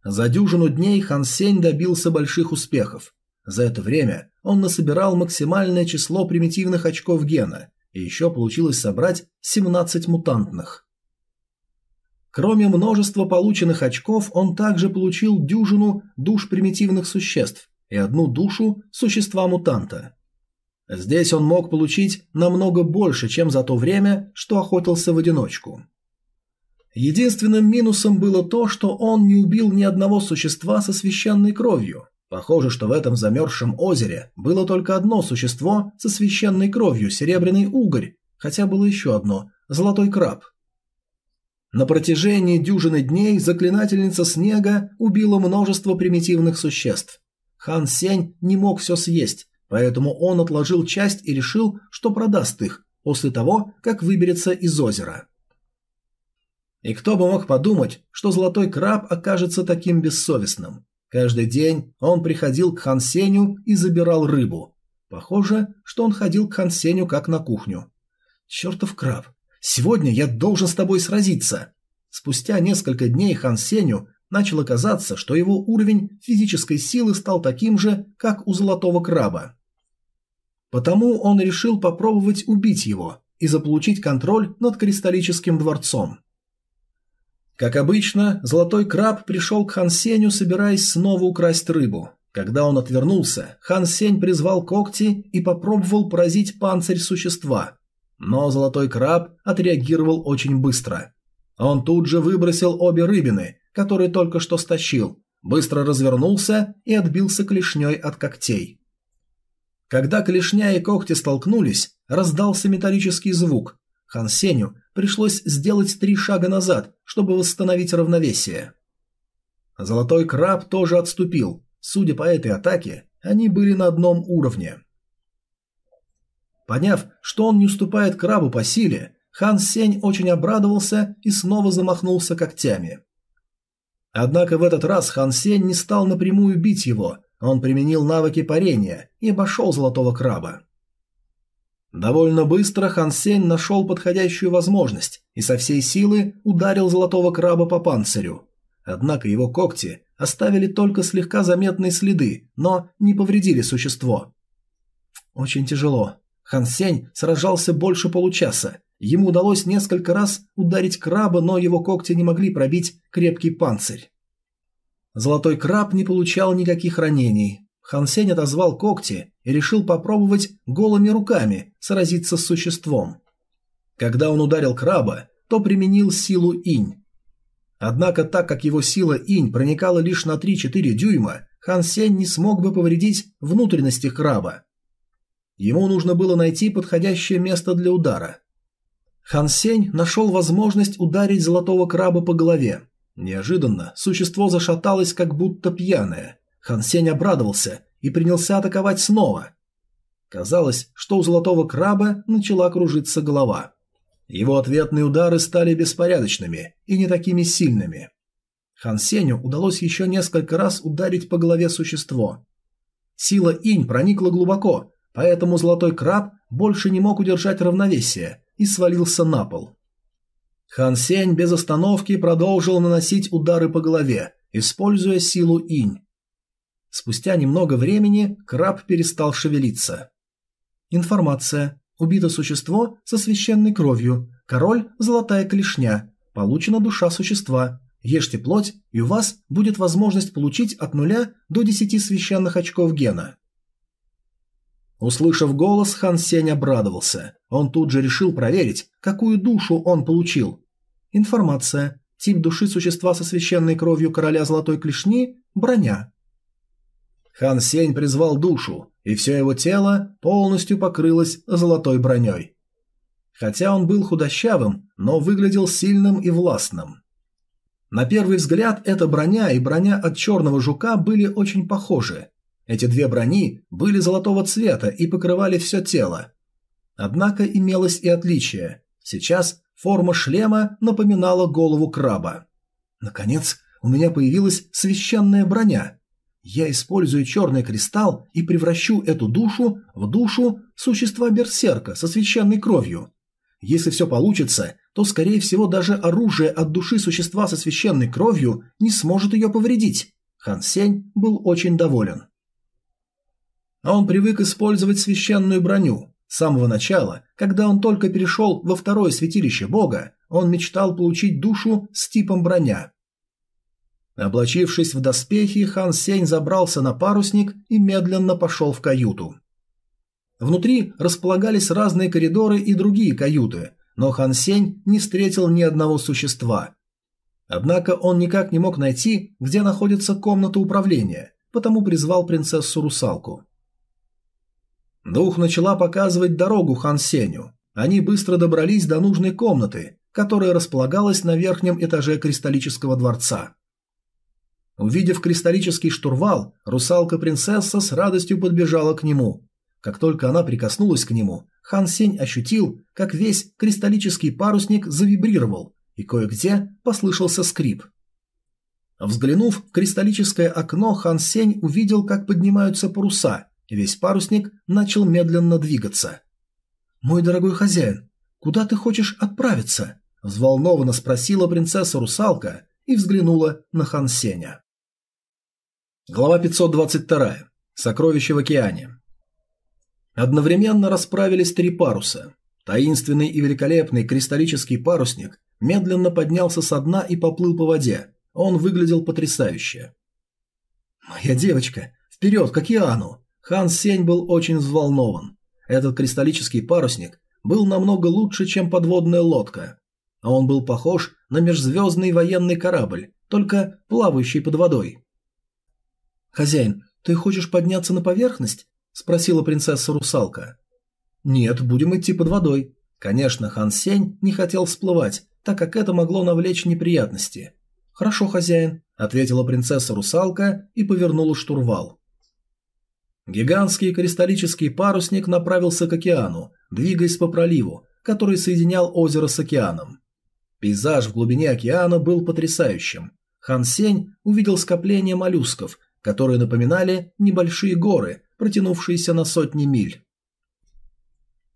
За дюжину дней Хан Сень добился больших успехов. За это время он насобирал максимальное число примитивных очков гена, и еще получилось собрать 17 мутантных. Кроме множества полученных очков, он также получил дюжину душ примитивных существ и одну душу существа-мутанта. Здесь он мог получить намного больше, чем за то время, что охотился в одиночку. Единственным минусом было то, что он не убил ни одного существа со священной кровью, Похоже, что в этом замерзшем озере было только одно существо со священной кровью, серебряный угорь, хотя было еще одно – золотой краб. На протяжении дюжины дней заклинательница снега убила множество примитивных существ. Хан Сень не мог все съесть, поэтому он отложил часть и решил, что продаст их после того, как выберется из озера. И кто бы мог подумать, что золотой краб окажется таким бессовестным. Каждый день он приходил к Хан Сеню и забирал рыбу. Похоже, что он ходил к Хан Сеню как на кухню. «Чертов краб! Сегодня я должен с тобой сразиться!» Спустя несколько дней Хан Сеню начало казаться, что его уровень физической силы стал таким же, как у золотого краба. Потому он решил попробовать убить его и заполучить контроль над кристаллическим дворцом. Как обычно, золотой краб пришел к Хан Сеню, собираясь снова украсть рыбу. Когда он отвернулся, Хан Сень призвал когти и попробовал поразить панцирь существа. Но золотой краб отреагировал очень быстро. Он тут же выбросил обе рыбины, которые только что стащил, быстро развернулся и отбился клешней от когтей. Когда клешня и когти столкнулись, раздался металлический звук. Хан Сеню пришлось сделать три шага назад, чтобы восстановить равновесие. Золотой краб тоже отступил. Судя по этой атаке, они были на одном уровне. Поняв, что он не уступает крабу по силе, Хан Сень очень обрадовался и снова замахнулся когтями. Однако в этот раз Хан Сень не стал напрямую бить его, он применил навыки парения и обошел золотого краба. Довольно быстро Хан Сень нашел подходящую возможность и со всей силы ударил золотого краба по панцирю. Однако его когти оставили только слегка заметные следы, но не повредили существо. Очень тяжело. Хан Сень сражался больше получаса. Ему удалось несколько раз ударить краба, но его когти не могли пробить крепкий панцирь. Золотой краб не получал никаких ранений, Хан Сень отозвал когти и решил попробовать голыми руками сразиться с существом. Когда он ударил краба, то применил силу инь. Однако так как его сила инь проникала лишь на 3-4 дюйма, Хан Сень не смог бы повредить внутренности краба. Ему нужно было найти подходящее место для удара. Хан Сень нашел возможность ударить золотого краба по голове. Неожиданно существо зашаталось, как будто пьяное. Хан Сень обрадовался и принялся атаковать снова. Казалось, что у золотого краба начала кружиться голова. Его ответные удары стали беспорядочными и не такими сильными. Хан Сеню удалось еще несколько раз ударить по голове существо. Сила инь проникла глубоко, поэтому золотой краб больше не мог удержать равновесие и свалился на пол. Хан Сень без остановки продолжил наносить удары по голове, используя силу инь. Спустя немного времени краб перестал шевелиться. Информация. Убито существо со священной кровью. Король – золотая клешня. Получена душа существа. Ешьте плоть, и у вас будет возможность получить от нуля до десяти священных очков гена. Услышав голос, Хан Сень обрадовался. Он тут же решил проверить, какую душу он получил. Информация. Тип души существа со священной кровью короля золотой клешни – броня. Хан Сень призвал душу, и все его тело полностью покрылось золотой броней. Хотя он был худощавым, но выглядел сильным и властным. На первый взгляд эта броня и броня от черного жука были очень похожи. Эти две брони были золотого цвета и покрывали все тело. Однако имелось и отличие. Сейчас форма шлема напоминала голову краба. Наконец, у меня появилась священная броня. Я использую черный кристалл и превращу эту душу в душу существа берсерка со священной кровью. Если все получится, то, скорее всего, даже оружие от души существа со священной кровью не сможет ее повредить. Хан Сень был очень доволен. А он привык использовать священную броню. С самого начала, когда он только перешел во второе святилище бога, он мечтал получить душу с типом броня. Облачившись в доспехи, Хан Сень забрался на парусник и медленно пошел в каюту. Внутри располагались разные коридоры и другие каюты, но Хан Сень не встретил ни одного существа. Однако он никак не мог найти, где находится комната управления, потому призвал принцессу-русалку. Дух начала показывать дорогу Хан Сенью. Они быстро добрались до нужной комнаты, которая располагалась на верхнем этаже кристаллического дворца. Увидев кристаллический штурвал, русалка-принцесса с радостью подбежала к нему. Как только она прикоснулась к нему, Хан Сень ощутил, как весь кристаллический парусник завибрировал, и кое-где послышался скрип. Взглянув в кристаллическое окно, Хан Сень увидел, как поднимаются паруса, весь парусник начал медленно двигаться. «Мой дорогой хозяин, куда ты хочешь отправиться?» – взволнованно спросила принцесса-русалка и взглянула на Хан Сеня. Глава 522. Сокровище в океане. Одновременно расправились три паруса. Таинственный и великолепный кристаллический парусник медленно поднялся со дна и поплыл по воде. Он выглядел потрясающе. «Моя девочка, вперед, к океану!» Хан Сень был очень взволнован. Этот кристаллический парусник был намного лучше, чем подводная лодка. А он был похож на межзвездный военный корабль, только плавающий под водой. «Хозяин, ты хочешь подняться на поверхность?» спросила принцесса-русалка. «Нет, будем идти под водой». Конечно, Хан Сень не хотел всплывать, так как это могло навлечь неприятности. «Хорошо, хозяин», — ответила принцесса-русалка и повернула штурвал. Гигантский кристаллический парусник направился к океану, двигаясь по проливу, который соединял озеро с океаном. Пейзаж в глубине океана был потрясающим. Хан Сень увидел скопление моллюсков, которые напоминали небольшие горы, протянувшиеся на сотни миль.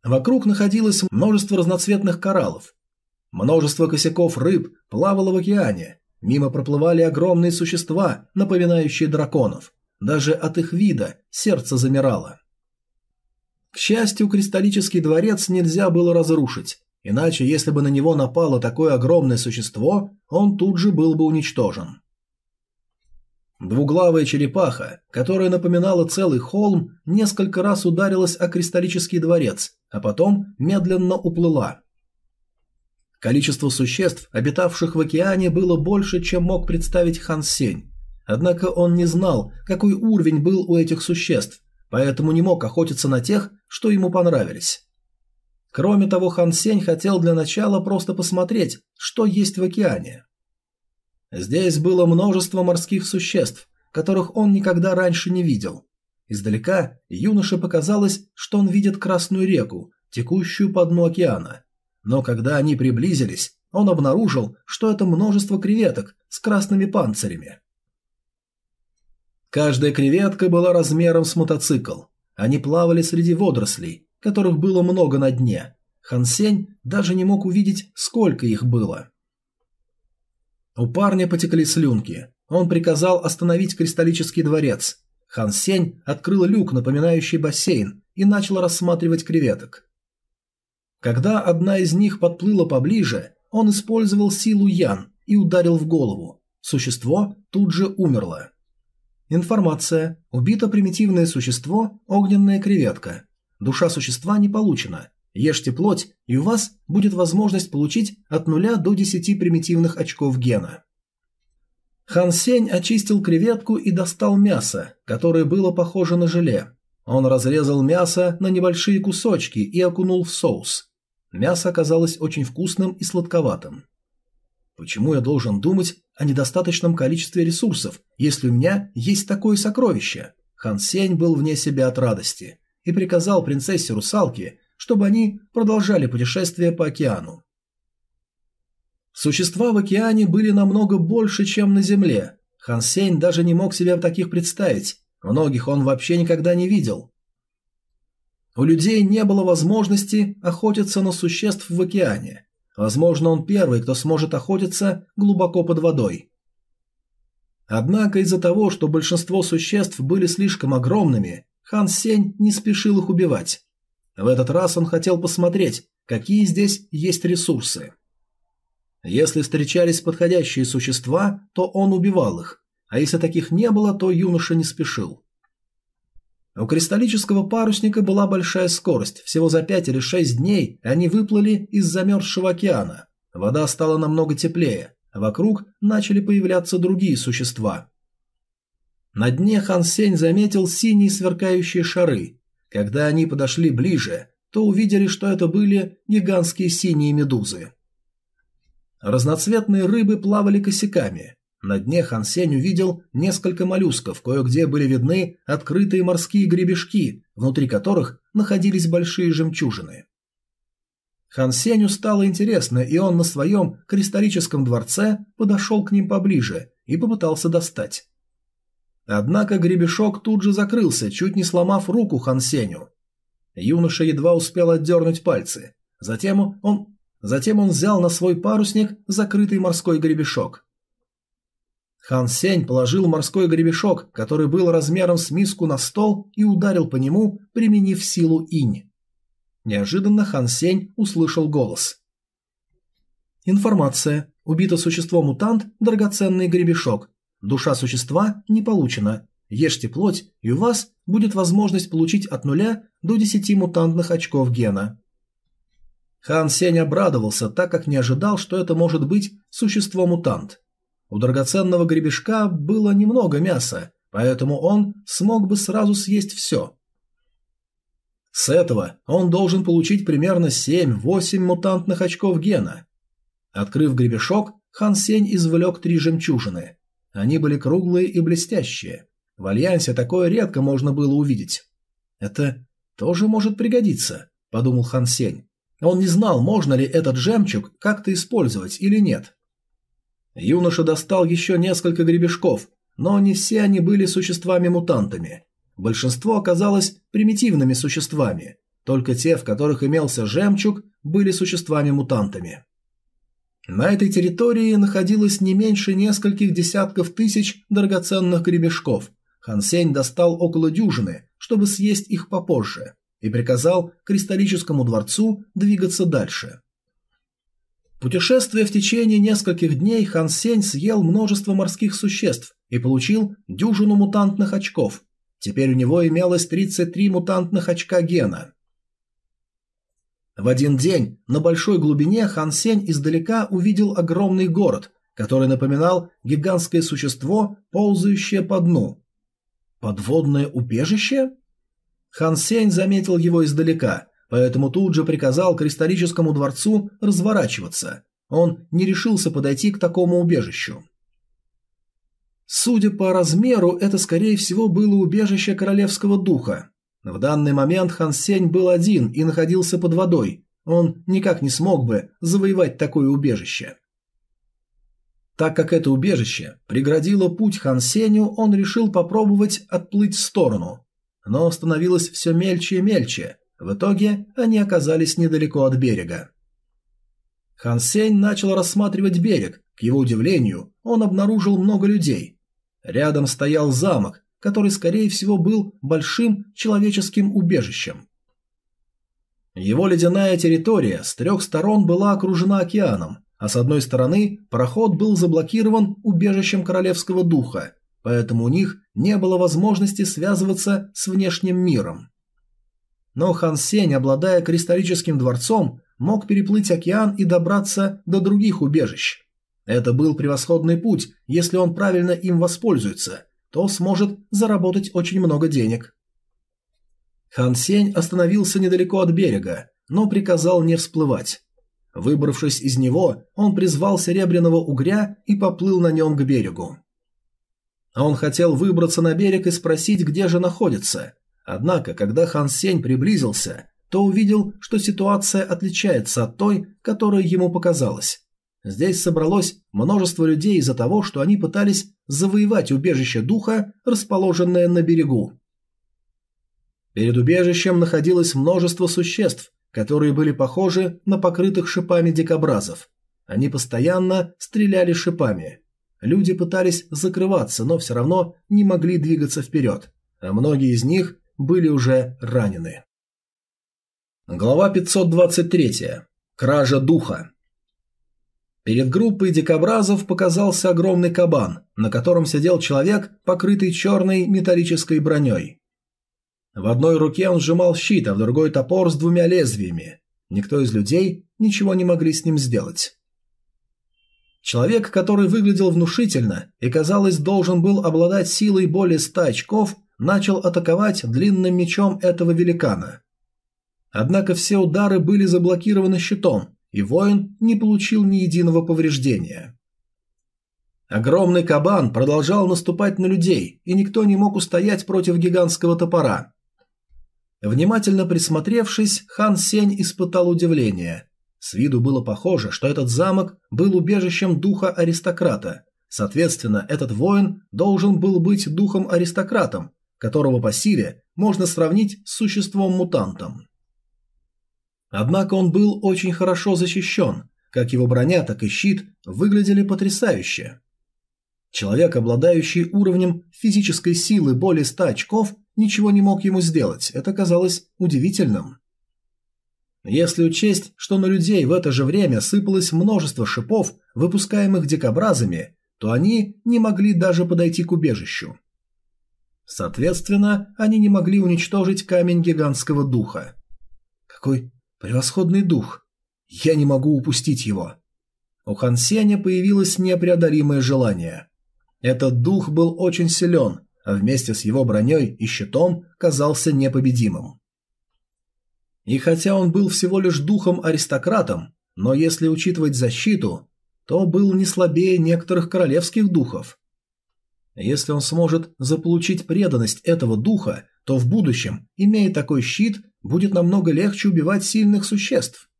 Вокруг находилось множество разноцветных кораллов. Множество косяков рыб плавало в океане. Мимо проплывали огромные существа, напоминающие драконов. Даже от их вида сердце замирало. К счастью, кристаллический дворец нельзя было разрушить, иначе если бы на него напало такое огромное существо, он тут же был бы уничтожен. Двуглавая черепаха, которая напоминала целый холм, несколько раз ударилась о кристаллический дворец, а потом медленно уплыла. Количество существ, обитавших в океане, было больше, чем мог представить Хан Сень. Однако он не знал, какой уровень был у этих существ, поэтому не мог охотиться на тех, что ему понравились. Кроме того, Хан Сень хотел для начала просто посмотреть, что есть в океане. Здесь было множество морских существ, которых он никогда раньше не видел. Издалека юноше показалось, что он видит Красную реку, текущую по дну океана. Но когда они приблизились, он обнаружил, что это множество креветок с красными панцирями. Каждая креветка была размером с мотоцикл. Они плавали среди водорослей, которых было много на дне. Хансень даже не мог увидеть, сколько их было. У парня потекли слюнки. Он приказал остановить кристаллический дворец. Хан Сень открыл люк, напоминающий бассейн, и начал рассматривать креветок. Когда одна из них подплыла поближе, он использовал силу Ян и ударил в голову. Существо тут же умерло. Информация. Убито примитивное существо, огненная креветка. Душа существа не получена. Ешьте плоть, и у вас будет возможность получить от 0 до 10 примитивных очков гена. Хан Сень очистил креветку и достал мясо, которое было похоже на желе. Он разрезал мясо на небольшие кусочки и окунул в соус. Мясо оказалось очень вкусным и сладковатым. Почему я должен думать о недостаточном количестве ресурсов, если у меня есть такое сокровище? Хан Сень был вне себя от радости и приказал принцессе-русалке, чтобы они продолжали путешествие по океану. Существа в океане были намного больше, чем на Земле. Хан Сень даже не мог себе таких представить. Многих он вообще никогда не видел. У людей не было возможности охотиться на существ в океане. Возможно, он первый, кто сможет охотиться глубоко под водой. Однако из-за того, что большинство существ были слишком огромными, Хан Сень не спешил их убивать. В этот раз он хотел посмотреть, какие здесь есть ресурсы. Если встречались подходящие существа, то он убивал их, а если таких не было, то юноша не спешил. У кристаллического парусника была большая скорость, всего за пять или шесть дней они выплыли из замерзшего океана. Вода стала намного теплее, вокруг начали появляться другие существа. На дне Хан Сень заметил синие сверкающие шары. Когда они подошли ближе, то увидели, что это были гигантские синие медузы. Разноцветные рыбы плавали косяками. На дне Хан Сень увидел несколько моллюсков, кое-где были видны открытые морские гребешки, внутри которых находились большие жемчужины. Хан Сенью стало интересно, и он на своем кристаллическом дворце подошел к ним поближе и попытался достать. Однако гребешок тут же закрылся, чуть не сломав руку Хан Сенью. Юноша едва успел отдернуть пальцы. Затем он Затем он взял на свой парусник закрытый морской гребешок. Хан Сень положил морской гребешок, который был размером с миску на стол, и ударил по нему, применив силу инь. Неожиданно Хан Сень услышал голос. Информация. Убито существо-мутант, драгоценный гребешок. Душа существа не получена. Ешьте плоть, и у вас будет возможность получить от нуля до 10 мутантных очков гена. Хан Сень обрадовался, так как не ожидал, что это может быть существо-мутант. У драгоценного гребешка было немного мяса, поэтому он смог бы сразу съесть все. С этого он должен получить примерно 7-8 мутантных очков гена. Открыв гребешок, Хан Сень извлек три жемчужины. Они были круглые и блестящие. В Альянсе такое редко можно было увидеть. «Это тоже может пригодиться», – подумал Хан Сень. Он не знал, можно ли этот жемчуг как-то использовать или нет. Юноша достал еще несколько гребешков, но не все они были существами-мутантами. Большинство оказалось примитивными существами, только те, в которых имелся жемчуг, были существами-мутантами. На этой территории находилось не меньше нескольких десятков тысяч драгоценных гребешков. Хансень достал около дюжины, чтобы съесть их попозже и приказал Кристаллическому дворцу двигаться дальше. Путешествуя в течение нескольких дней, Хан Сень съел множество морских существ и получил дюжину мутантных очков. Теперь у него имелось 33 мутантных очка гена. В один день на большой глубине Хан Сень издалека увидел огромный город, который напоминал гигантское существо, ползающее по дну. Подводное убежище? Хан Сень заметил его издалека. Поэтому тут же приказал кристаллическому дворцу разворачиваться. Он не решился подойти к такому убежищу. Судя по размеру, это скорее всего было убежище королевского духа. В данный момент Хан Сень был один и находился под водой. Он никак не смог бы завоевать такое убежище. Так как это убежище преградило путь Хан Сенью, он решил попробовать отплыть в сторону. Но становилось все мельче и мельче. В итоге они оказались недалеко от берега. Хан Сень начал рассматривать берег. К его удивлению, он обнаружил много людей. Рядом стоял замок, который, скорее всего, был большим человеческим убежищем. Его ледяная территория с трех сторон была окружена океаном, а с одной стороны проход был заблокирован убежищем королевского духа, поэтому у них не было возможности связываться с внешним миром. Но Хан Сень, обладая кристаллическим дворцом, мог переплыть океан и добраться до других убежищ. Это был превосходный путь, если он правильно им воспользуется, то сможет заработать очень много денег. Хан Сень остановился недалеко от берега, но приказал не всплывать. Выбравшись из него, он призвал серебряного угря и поплыл на нем к берегу. Он хотел выбраться на берег и спросить, где же находится. Однако, когда Хан Сень приблизился, то увидел, что ситуация отличается от той, которая ему показалась. Здесь собралось множество людей из-за того, что они пытались завоевать убежище духа, расположенное на берегу. Перед убежищем находилось множество существ, которые были похожи на покрытых шипами дикобразов. Они постоянно стреляли шипами. Люди пытались закрываться, но все равно не могли двигаться вперед, а многие из них были уже ранены. Глава 523. Кража духа. Перед группой дикобразов показался огромный кабан, на котором сидел человек, покрытый черной металлической броней. В одной руке он сжимал щит, а в другой топор с двумя лезвиями. Никто из людей ничего не могли с ним сделать. Человек, который выглядел внушительно и, казалось, должен был обладать силой более ста очков, начал атаковать длинным мечом этого великана. Однако все удары были заблокированы щитом, и воин не получил ни единого повреждения. Огромный кабан продолжал наступать на людей, и никто не мог устоять против гигантского топора. Внимательно присмотревшись, хан Сень испытал удивление. С виду было похоже, что этот замок был убежищем духа аристократа. Соответственно, этот воин должен был быть духом-аристократом, которого по силе можно сравнить с существом-мутантом. Однако он был очень хорошо защищен, как его броня, так и щит выглядели потрясающе. Человек, обладающий уровнем физической силы более 100 очков, ничего не мог ему сделать, это казалось удивительным. Если учесть, что на людей в это же время сыпалось множество шипов, выпускаемых дикобразами, то они не могли даже подойти к убежищу. Соответственно, они не могли уничтожить камень гигантского духа. Какой Превосходный дух. Я не могу упустить его. У Хан Сеня появилось непреодолимое желание. Этот дух был очень силен, а вместе с его броней и щитом казался непобедимым. И хотя он был всего лишь духом-аристократом, но если учитывать защиту, то был не слабее некоторых королевских духов. Если он сможет заполучить преданность этого духа, то в будущем, имея такой щит, будет намного легче убивать сильных существ.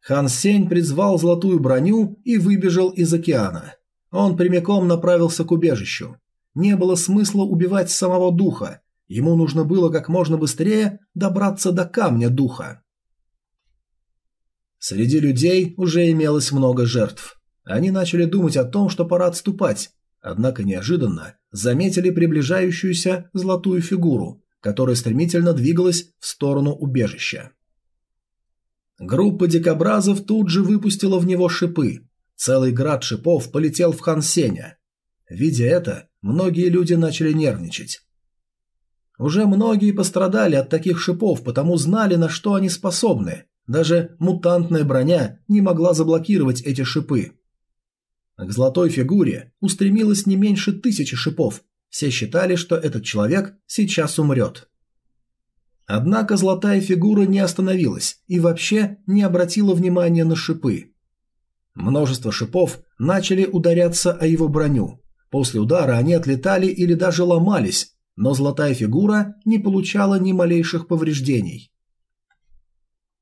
Хан Сень призвал золотую броню и выбежал из океана. Он прямиком направился к убежищу. Не было смысла убивать самого духа, ему нужно было как можно быстрее добраться до камня духа. Среди людей уже имелось много жертв. Они начали думать о том, что пора отступать, однако неожиданно заметили приближающуюся золотую фигуру, которая стремительно двигалась в сторону убежища. Группа дикобразов тут же выпустила в него шипы. Целый град шипов полетел в Хан Сеня. Видя это, многие люди начали нервничать. Уже многие пострадали от таких шипов, потому знали, на что они способны. Даже мутантная броня не могла заблокировать эти шипы. К золотой фигуре устремилось не меньше тысячи шипов. Все считали, что этот человек сейчас умрет. Однако золотая фигура не остановилась и вообще не обратила внимания на шипы. Множество шипов начали ударяться о его броню. После удара они отлетали или даже ломались, но золотая фигура не получала ни малейших повреждений.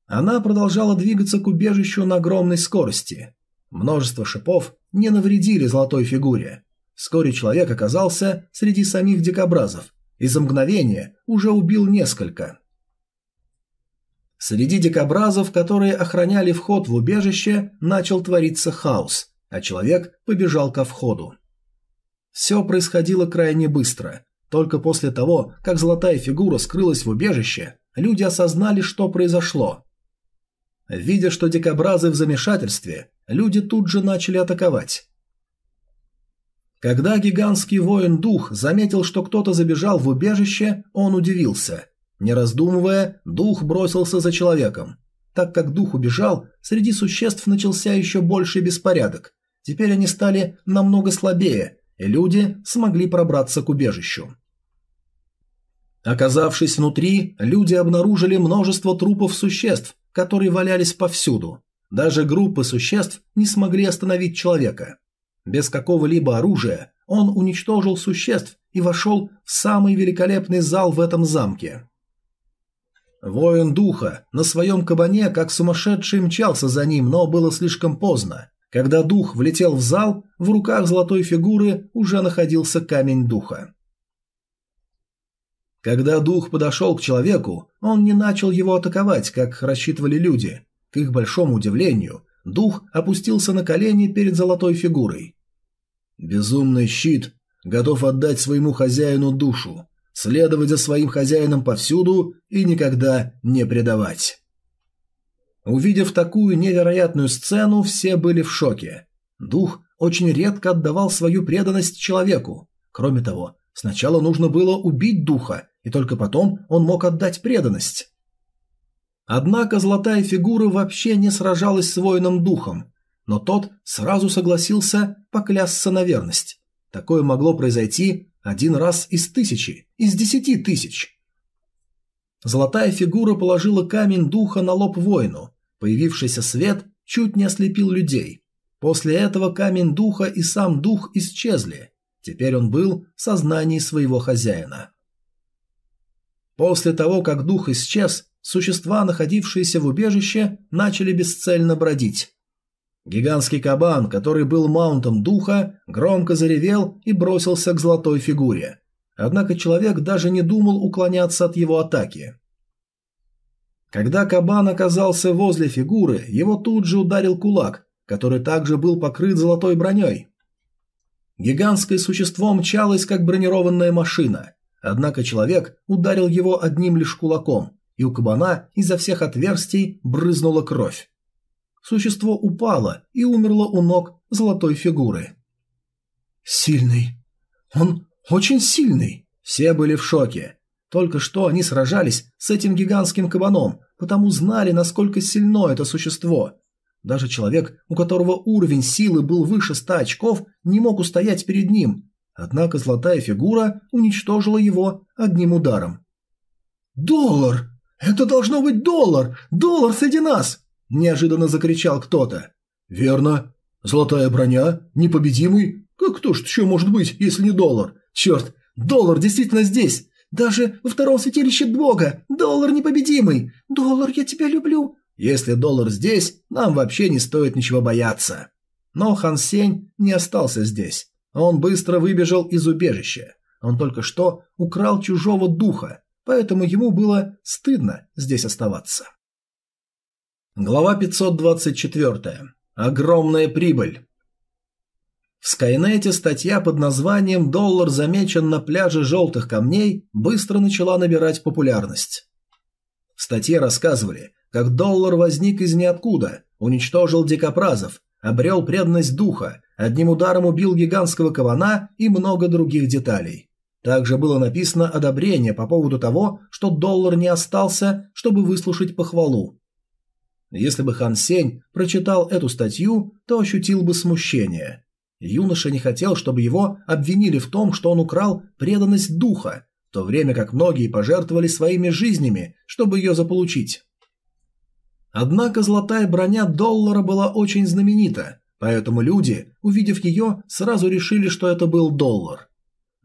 Она продолжала двигаться к убежищу на огромной скорости. Множество шипов не навредили золотой фигуре. Вскоре человек оказался среди самих дикобразов и за мгновение уже убил несколько. Среди дикобразов, которые охраняли вход в убежище, начал твориться хаос, а человек побежал ко входу. Все происходило крайне быстро. Только после того, как золотая фигура скрылась в убежище, люди осознали, что произошло. Видя, что дикобразы в замешательстве, люди тут же начали атаковать. Когда гигантский воин-дух заметил, что кто-то забежал в убежище, он удивился. Не раздумывая, дух бросился за человеком. Так как дух убежал, среди существ начался еще больший беспорядок. Теперь они стали намного слабее, и люди смогли пробраться к убежищу. Оказавшись внутри, люди обнаружили множество трупов существ, которые валялись повсюду. Даже группы существ не смогли остановить человека. Без какого-либо оружия он уничтожил существ и вошел в самый великолепный зал в этом замке. Воин духа на своем кабане как сумасшедший мчался за ним, но было слишком поздно. Когда дух влетел в зал, в руках золотой фигуры уже находился камень духа. Когда дух подошел к человеку, он не начал его атаковать, как рассчитывали люди. К их большому удивлению, дух опустился на колени перед золотой фигурой. Безумный щит готов отдать своему хозяину душу следовать за своим хозяином повсюду и никогда не предавать. Увидев такую невероятную сцену, все были в шоке. Дух очень редко отдавал свою преданность человеку. Кроме того, сначала нужно было убить духа, и только потом он мог отдать преданность. Однако золотая фигура вообще не сражалась с воином духом, но тот сразу согласился поклясться на верность. Такое могло произойти один раз из тысячи, из десяти тысяч. Золотая фигура положила камень духа на лоб воину. Появившийся свет чуть не ослепил людей. После этого камень духа и сам дух исчезли. Теперь он был в сознании своего хозяина. После того, как дух исчез, существа, находившиеся в убежище, начали бесцельно бродить. Гигантский кабан, который был маунтом духа, громко заревел и бросился к золотой фигуре. Однако человек даже не думал уклоняться от его атаки. Когда кабан оказался возле фигуры, его тут же ударил кулак, который также был покрыт золотой броней. Гигантское существо мчалось, как бронированная машина, однако человек ударил его одним лишь кулаком, и у кабана изо всех отверстий брызнула кровь существо упало и умерло у ног золотой фигуры. «Сильный! Он очень сильный!» Все были в шоке. Только что они сражались с этим гигантским кабаном, потому знали, насколько сильно это существо. Даже человек, у которого уровень силы был выше ста очков, не мог устоять перед ним. Однако золотая фигура уничтожила его одним ударом. «Доллар! Это должно быть доллар! Доллар среди нас!» – неожиданно закричал кто-то. «Верно. Золотая броня? Непобедимый? Как кто ж еще может быть, если не доллар? Черт, доллар действительно здесь! Даже во втором святилище Бога! Доллар непобедимый! Доллар, я тебя люблю!» «Если доллар здесь, нам вообще не стоит ничего бояться». Но Хан Сень не остался здесь. Он быстро выбежал из убежища. Он только что украл чужого духа, поэтому ему было стыдно здесь оставаться. Глава 524. Огромная прибыль. В Скайнете статья под названием «Доллар замечен на пляже желтых камней» быстро начала набирать популярность. В статье рассказывали, как доллар возник из ниоткуда, уничтожил дикопразов, обрел преданность духа, одним ударом убил гигантского кабана и много других деталей. Также было написано одобрение по поводу того, что доллар не остался, чтобы выслушать похвалу, если бы Хан Сень прочитал эту статью, то ощутил бы смущение. Юноша не хотел, чтобы его обвинили в том, что он украл преданность духа. то время как многие пожертвовали своими жизнями, чтобы ее заполучить. Однако золотая броня доллара была очень знаменита, поэтому люди, увидев ее, сразу решили, что это был доллар.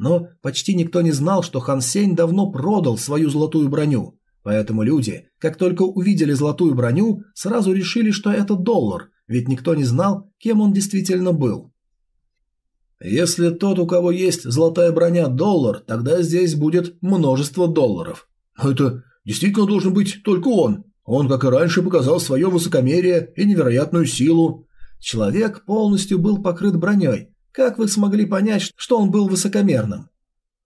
Но почти никто не знал, что Хан Сень давно продал свою золотую броню, поэтому люди, как только увидели золотую броню, сразу решили, что это доллар, ведь никто не знал, кем он действительно был. Если тот, у кого есть золотая броня, доллар, тогда здесь будет множество долларов. Это действительно должен быть только он. Он, как и раньше, показал свое высокомерие и невероятную силу. Человек полностью был покрыт броней, как вы смогли понять, что он был высокомерным?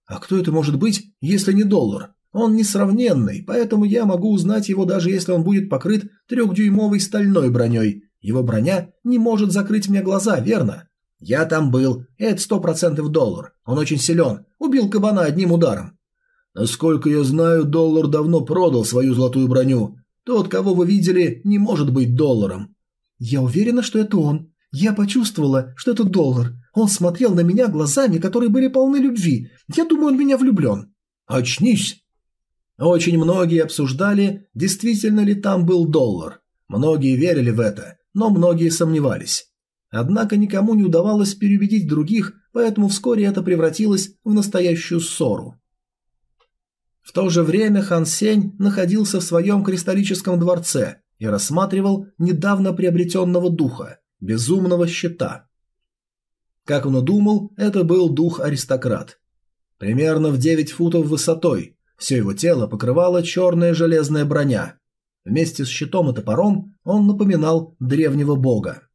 А кто это может быть, если не доллар? Он несравненный, поэтому я могу узнать его даже если он будет покрыт трехдюймовой стальной броней. Его броня не может закрыть мне глаза, верно? Я там был, это сто процентов доллар. Он очень силен, убил кабана одним ударом. Насколько я знаю, доллар давно продал свою золотую броню. Тот, кого вы видели, не может быть долларом. Я уверена, что это он. Я почувствовала, что это доллар. Он смотрел на меня глазами, которые были полны любви. Я думаю, он меня влюблен. Очнись. Очень многие обсуждали, действительно ли там был доллар. Многие верили в это, но многие сомневались. Однако никому не удавалось переубедить других, поэтому вскоре это превратилось в настоящую ссору. В то же время Хан Сень находился в своем кристаллическом дворце и рассматривал недавно приобретенного духа, безумного щита. Как он и думал, это был дух-аристократ. Примерно в 9 футов высотой, все его тело покрывало черная железная броня. Вместе с щитом и топором он напоминал древнего бога.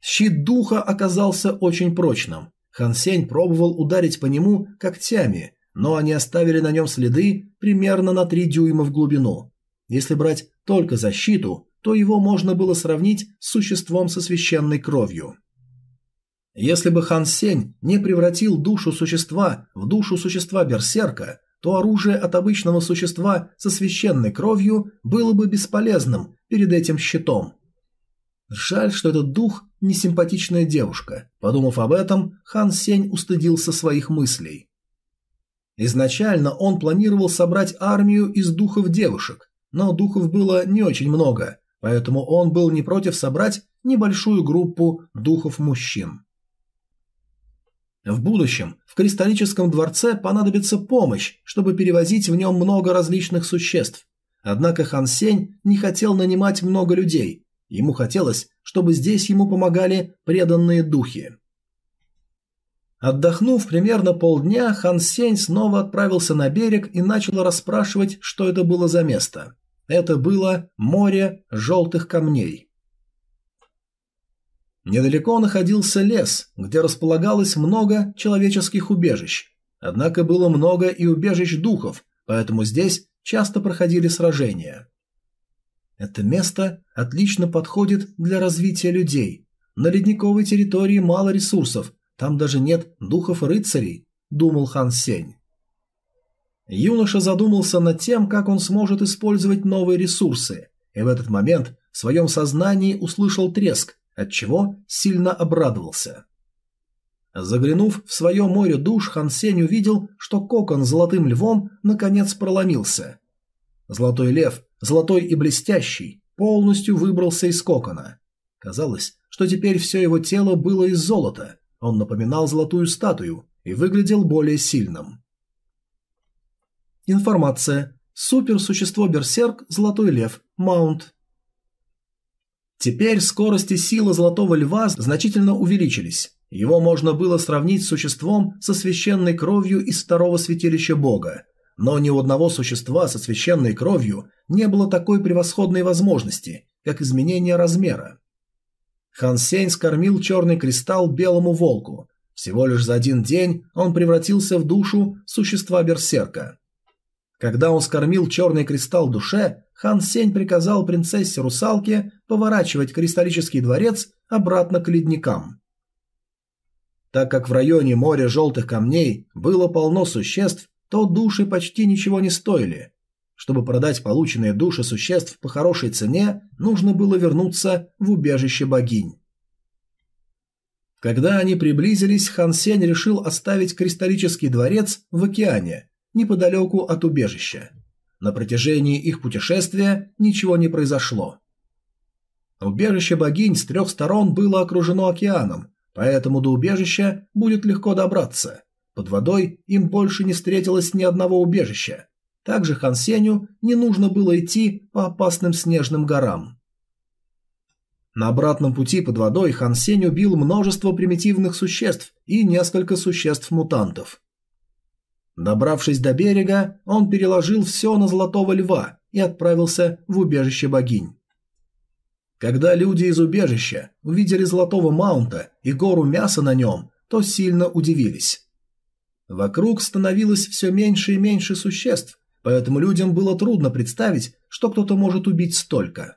Щит духа оказался очень прочным. Хан Сень пробовал ударить по нему когтями, но они оставили на нем следы примерно на 3 дюйма в глубину. Если брать только защиту, то его можно было сравнить с существом со священной кровью. Если бы Хан Сень не превратил душу существа в душу существа берсерка, то оружие от обычного существа со священной кровью было бы бесполезным перед этим щитом. Жаль, что этот дух не симпатичная девушка. Подумав об этом, Хан Сень устыдился своих мыслей. Изначально он планировал собрать армию из духов девушек, но духов было не очень много, поэтому он был не против собрать небольшую группу духов мужчин. В будущем в кристаллическом дворце понадобится помощь, чтобы перевозить в нем много различных существ. Однако Хан Сень не хотел нанимать много людей. Ему хотелось, чтобы здесь ему помогали преданные духи. Отдохнув примерно полдня, Хан Сень снова отправился на берег и начал расспрашивать, что это было за место. Это было море желтых камней. Недалеко находился лес, где располагалось много человеческих убежищ. Однако было много и убежищ духов, поэтому здесь часто проходили сражения. Это место отлично подходит для развития людей. На ледниковой территории мало ресурсов, там даже нет духов-рыцарей, думал Хан Сень. Юноша задумался над тем, как он сможет использовать новые ресурсы, и в этот момент в своем сознании услышал треск, отчего сильно обрадовался. Заглянув в свое море душ, Хан Сень увидел, что кокон с золотым львом наконец проломился. Золотой лев, золотой и блестящий, полностью выбрался из кокона. Казалось, что теперь все его тело было из золота. Он напоминал золотую статую и выглядел более сильным. Информация. Суперсущество Берсерк, Золотой Лев, Маунт, Теперь скорость и сила Золотого Льва значительно увеличились. Его можно было сравнить с существом со священной кровью из второго святилища Бога. Но ни у одного существа со священной кровью не было такой превосходной возможности, как изменение размера. Хан Сень скормил черный кристалл белому волку. Всего лишь за один день он превратился в душу существа берсерка. Когда он скормил черный кристалл душе, Хан Сень приказал принцессе-русалке поворачивать кристаллический дворец обратно к ледникам. Так как в районе моря желтых камней было полно существ, то души почти ничего не стоили. Чтобы продать полученные души существ по хорошей цене, нужно было вернуться в убежище богинь. Когда они приблизились, Хан Сень решил оставить кристаллический дворец в океане, неподалеку от убежища. На протяжении их путешествия ничего не произошло. Убежище богинь с трех сторон было окружено океаном, поэтому до убежища будет легко добраться. Под водой им больше не встретилось ни одного убежища. Также Хан Сеню не нужно было идти по опасным снежным горам. На обратном пути под водой Хан Сень убил множество примитивных существ и несколько существ-мутантов. Добравшись до берега, он переложил все на Золотого Льва и отправился в убежище богинь. Когда люди из убежища увидели Золотого Маунта и гору мяса на нем, то сильно удивились. Вокруг становилось все меньше и меньше существ, поэтому людям было трудно представить, что кто-то может убить столько.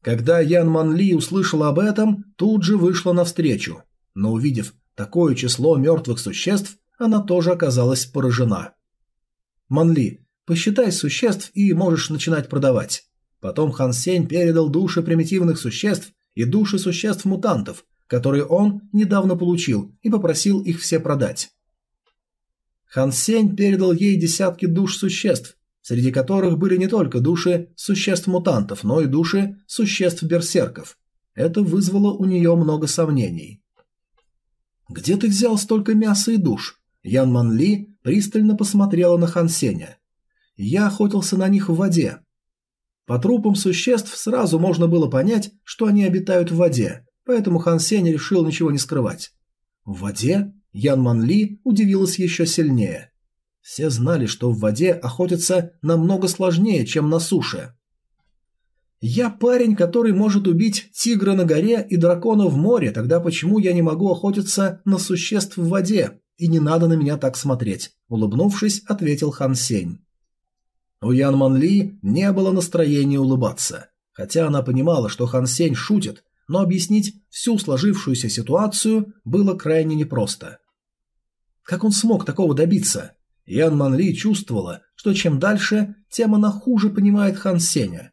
Когда Ян Ман Ли услышала об этом, тут же вышла навстречу, но увидев такое число мертвых существ, она тоже оказалась поражена. Манли, посчитай существ и можешь начинать продавать. Потом Хан Сень передал души примитивных существ и души существ-мутантов, которые он недавно получил, и попросил их все продать. Хан Сень передал ей десятки душ существ, среди которых были не только души существ-мутантов, но и души существ-берсерков. Это вызвало у нее много сомнений. «Где ты взял столько мяса и душ?» Ян Ман Ли пристально посмотрела на Хан Сеня. «Я охотился на них в воде. По трупам существ сразу можно было понять, что они обитают в воде, поэтому Хан Сень решил ничего не скрывать. В воде? Ян Ман Ли удивилась еще сильнее. Все знали, что в воде охотиться намного сложнее, чем на суше. Я парень, который может убить тигра на горе и дракона в море, тогда почему я не могу охотиться на существ в воде? И не надо на меня так смотреть, улыбнувшись, ответил Хан Сень. У Ян Ман Ли не было настроения улыбаться, хотя она понимала, что Хан Сень шутит, но объяснить всю сложившуюся ситуацию было крайне непросто. Как он смог такого добиться? Ян Ман Ли чувствовала, что чем дальше, тем она хуже понимает Хан Сеня.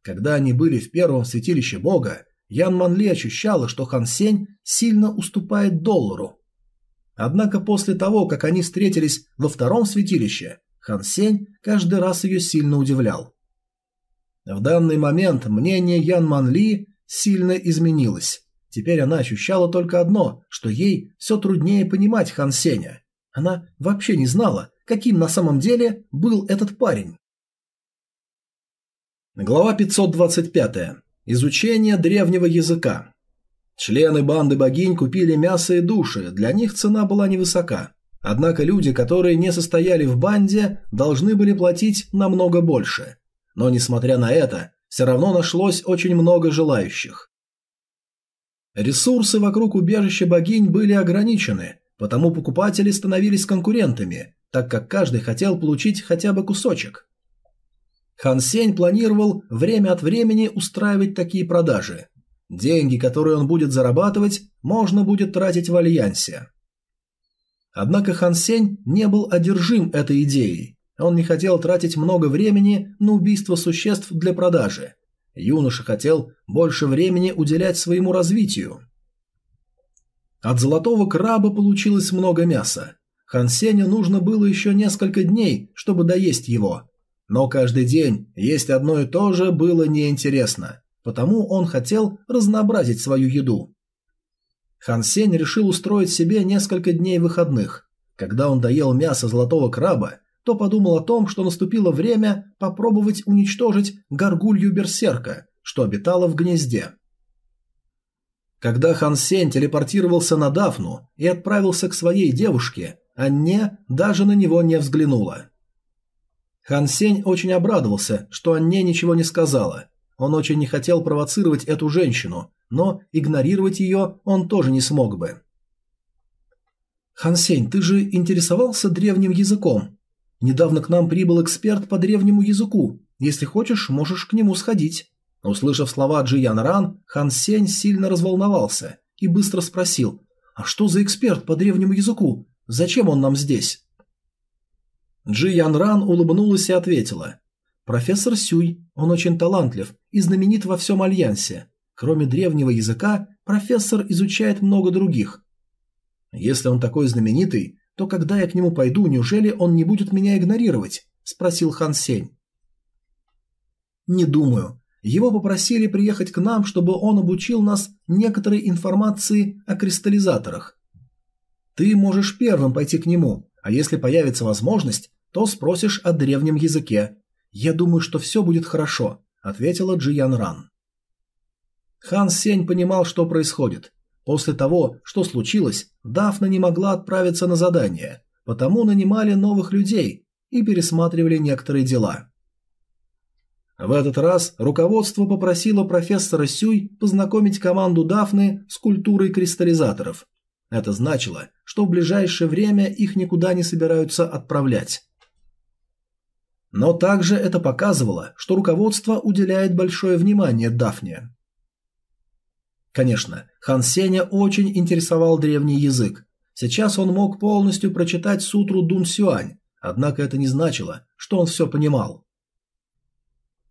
Когда они были в первом святилище бога, Ян Ман Ли ощущала, что Хан Сень сильно уступает доллару. Однако после того, как они встретились во втором святилище, Хан Сень каждый раз ее сильно удивлял. В данный момент мнение Ян Ман Ли сильно изменилось. Теперь она ощущала только одно, что ей все труднее понимать Хан Сеня – она вообще не знала, каким на самом деле был этот парень. Глава 525. Изучение древнего языка. Члены банды богинь купили мясо и души, для них цена была невысока. Однако люди, которые не состояли в банде, должны были платить намного больше. Но несмотря на это, все равно нашлось очень много желающих. Ресурсы вокруг убежища богинь были ограничены, Потому покупатели становились конкурентами, так как каждый хотел получить хотя бы кусочек. Хан Сень планировал время от времени устраивать такие продажи. Деньги, которые он будет зарабатывать, можно будет тратить в альянсе. Однако Хан Сень не был одержим этой идеей. Он не хотел тратить много времени на убийство существ для продажи. Юноша хотел больше времени уделять своему развитию. От золотого краба получилось много мяса. Хансеню нужно было еще несколько дней, чтобы доесть его. Но каждый день есть одно и то же было неинтересно, потому он хотел разнообразить свою еду. Хан Сень решил устроить себе несколько дней выходных. Когда он доел мясо золотого краба, то подумал о том, что наступило время попробовать уничтожить горгулью берсерка, что обитала в гнезде. Когда Хан Сень телепортировался на Дафну и отправился к своей девушке, Анне даже на него не взглянула. Хан Сень очень обрадовался, что Анне ничего не сказала. Он очень не хотел провоцировать эту женщину, но игнорировать ее он тоже не смог бы. «Хан Сень, ты же интересовался древним языком. Недавно к нам прибыл эксперт по древнему языку. Если хочешь, можешь к нему сходить». Услышав слова Джи Ян Ран, Хан Сень сильно разволновался и быстро спросил, «А что за эксперт по древнему языку? Зачем он нам здесь?» Джи Ян Ран улыбнулась и ответила, «Профессор Сюй, он очень талантлив и знаменит во всем Альянсе. Кроме древнего языка, профессор изучает много других. Если он такой знаменитый, то когда я к нему пойду, неужели он не будет меня игнорировать? Спросил Хан Сень. Не думаю. Его попросили приехать к нам, чтобы он обучил нас некоторой информации о кристаллизаторах. Ты можешь первым пойти к нему, а если появится возможность, то спросишь о древнем языке. Я думаю, что все будет хорошо, ответила Джиян Ран. Хан Сень понимал, что происходит. После того, что случилось, Дафна не могла отправиться на задание, потому нанимали новых людей и пересматривали некоторые дела. В этот раз руководство попросило профессора Сюй познакомить команду Дафны с культурой кристаллизаторов. Это значило, что в ближайшее время их никуда не собираются отправлять. Но также это показывало, что руководство уделяет большое внимание Дафне. Конечно, Хан Сеня очень интересовал древний язык. Сейчас он мог полностью прочитать сутру Дун Сюань, однако это не значило, что он все понимал.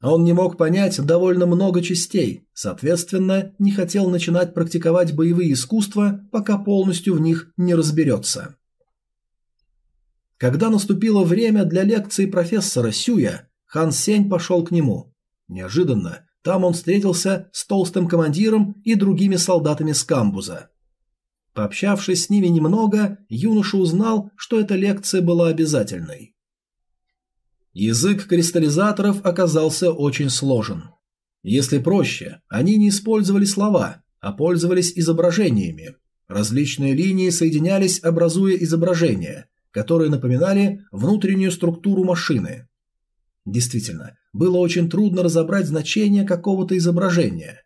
Он не мог понять довольно много частей, соответственно, не хотел начинать практиковать боевые искусства, пока полностью в них не разберется. Когда наступило время для лекции профессора Сюя, Хан Сень пошел к нему. Неожиданно там он встретился с толстым командиром и другими солдатами с камбуза. Пообщавшись с ними немного, юноша узнал, что эта лекция была обязательной. Язык кристаллизаторов оказался очень сложен. Если проще, они не использовали слова, а пользовались изображениями. Различные линии соединялись, образуя изображения, которые напоминали внутреннюю структуру машины. Действительно, было очень трудно разобрать значение какого-то изображения.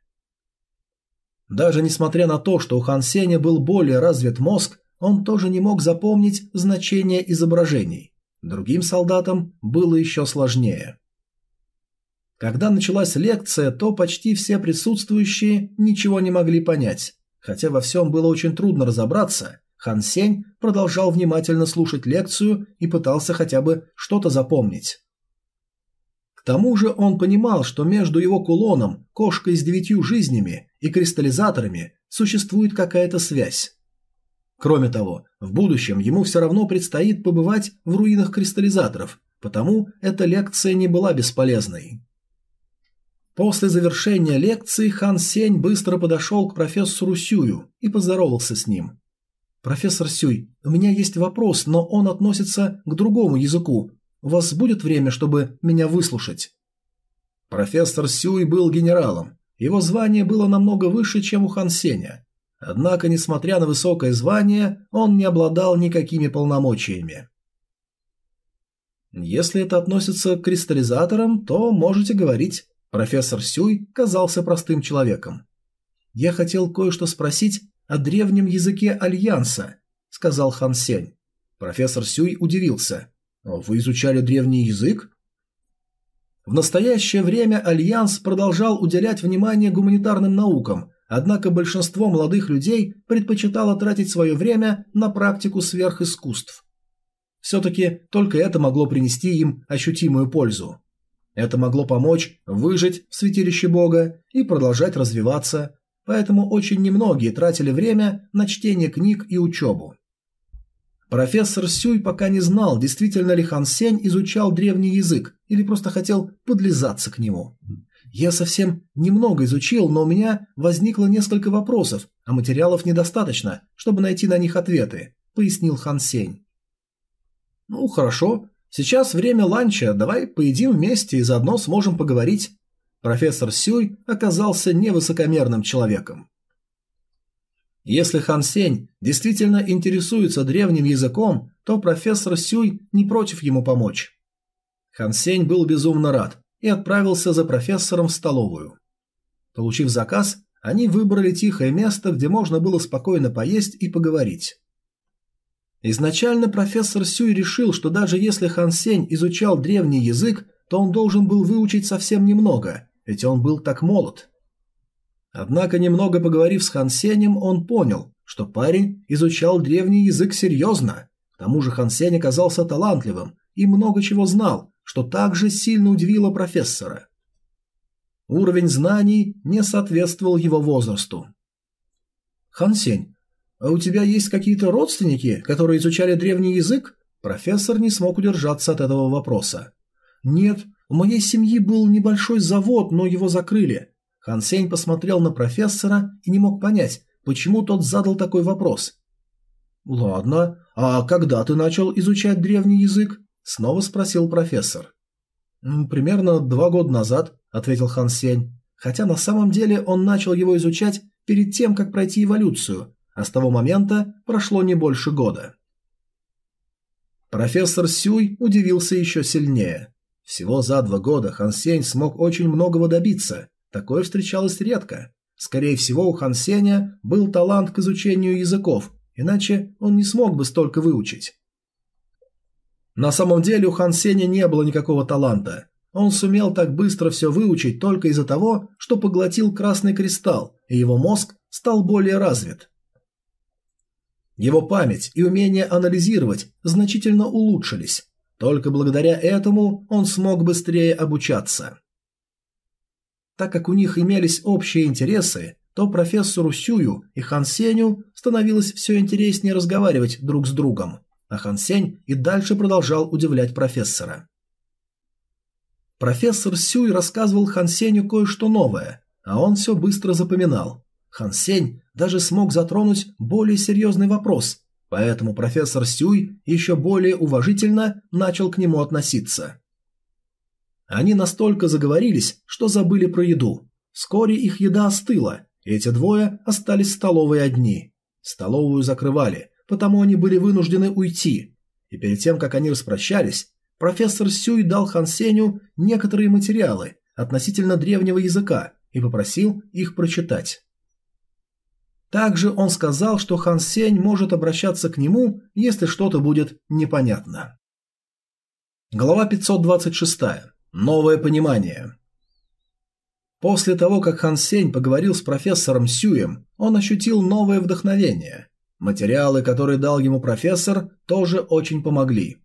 Даже несмотря на то, что у Хан Сеня был более развит мозг, он тоже не мог запомнить значение изображений. Другим солдатам было еще сложнее. Когда началась лекция, то почти все присутствующие ничего не могли понять. Хотя во всем было очень трудно разобраться, Хан Сень продолжал внимательно слушать лекцию и пытался хотя бы что-то запомнить. К тому же он понимал, что между его кулоном, кошкой с девятью жизнями и кристаллизаторами существует какая-то связь. Кроме того, в будущем ему все равно предстоит побывать в руинах кристаллизаторов, потому эта лекция не была бесполезной. После завершения лекции Хан Сень быстро подошел к профессору Сюю и поздоровался с ним. «Профессор Сюй, у меня есть вопрос, но он относится к другому языку. У вас будет время, чтобы меня выслушать?» Профессор Сюй был генералом. Его звание было намного выше, чем у Хан Сеня. Однако, несмотря на высокое звание, он не обладал никакими полномочиями. Если это относится к кристаллизаторам, то можете говорить. Профессор Сюй казался простым человеком. Я хотел кое-что спросить о древнем языке Альянса, сказал Хан Сень. Профессор Сюй удивился. Вы изучали древний язык? В настоящее время Альянс продолжал уделять внимание гуманитарным наукам, Однако большинство молодых людей предпочитало тратить свое время на практику сверхискусств. Все-таки только это могло принести им ощутимую пользу. Это могло помочь выжить в святилище Бога и продолжать развиваться, поэтому очень немногие тратили время на чтение книг и учебу. Профессор Сюй пока не знал, действительно ли Хан Сень изучал древний язык или просто хотел подлизаться к нему. Я совсем немного изучил, но у меня возникло несколько вопросов, а материалов недостаточно, чтобы найти на них ответы, пояснил Хан Сень. Ну, хорошо. Сейчас время ланча, давай поедим вместе и заодно сможем поговорить. Профессор Сюй оказался невысокомерным человеком. Если Хан Сень действительно интересуется древним языком, то профессор Сюй не против ему помочь. Хан Сень был безумно рад и отправился за профессором в столовую. Получив заказ, они выбрали тихое место, где можно было спокойно поесть и поговорить. Изначально профессор Сюй решил, что даже если Хан Сень изучал древний язык, то он должен был выучить совсем немного, ведь он был так молод. Однако, немного поговорив с Хан Сенем, он понял, что парень изучал древний язык серьезно. К тому же Хан Сень оказался талантливым и много чего знал, что также сильно удивило профессора. Уровень знаний не соответствовал его возрасту. Хан Сень, а у тебя есть какие-то родственники, которые изучали древний язык? Профессор не смог удержаться от этого вопроса. Нет, у моей семьи был небольшой завод, но его закрыли. Хан Сень посмотрел на профессора и не мог понять, почему тот задал такой вопрос. «Ладно, а когда ты начал изучать древний язык?» – снова спросил профессор. «Примерно два года назад», – ответил Хан Сень, хотя на самом деле он начал его изучать перед тем, как пройти эволюцию, а с того момента прошло не больше года. Профессор Сюй удивился еще сильнее. Всего за два года Хан Сень смог очень многого добиться, такое встречалось редко. Скорее всего, у Хан Сеня был талант к изучению языков, иначе он не смог бы столько выучить. На самом деле у Хан Сеня не было никакого таланта. Он сумел так быстро все выучить только из-за того, что поглотил красный кристалл, и его мозг стал более развит. Его память и умение анализировать значительно улучшились. Только благодаря этому он смог быстрее обучаться. Так как у них имелись общие интересы, то профессору Сюю и Хан Сеню становилось все интереснее разговаривать друг с другом, а Хан Сень и дальше продолжал удивлять профессора. Профессор Сюй рассказывал Хан Сеню кое-что новое, а он все быстро запоминал. Хан Сень даже смог затронуть более серьезный вопрос, поэтому профессор Сюй еще более уважительно начал к нему относиться. Они настолько заговорились, что забыли про еду. Вскоре их еда остыла, и эти двое остались в столовой одни. Столовую закрывали, потому они были вынуждены уйти. И перед тем, как они распрощались, профессор Сюй дал Хан Сеню некоторые материалы относительно древнего языка и попросил их прочитать. Также он сказал, что Хан Сень может обращаться к нему, если что-то будет непонятно. Глава 526. Новое понимание. После того, как Хан Сень поговорил с профессором Сюем, он ощутил новое вдохновение. Материалы, которые дал ему профессор, тоже очень помогли.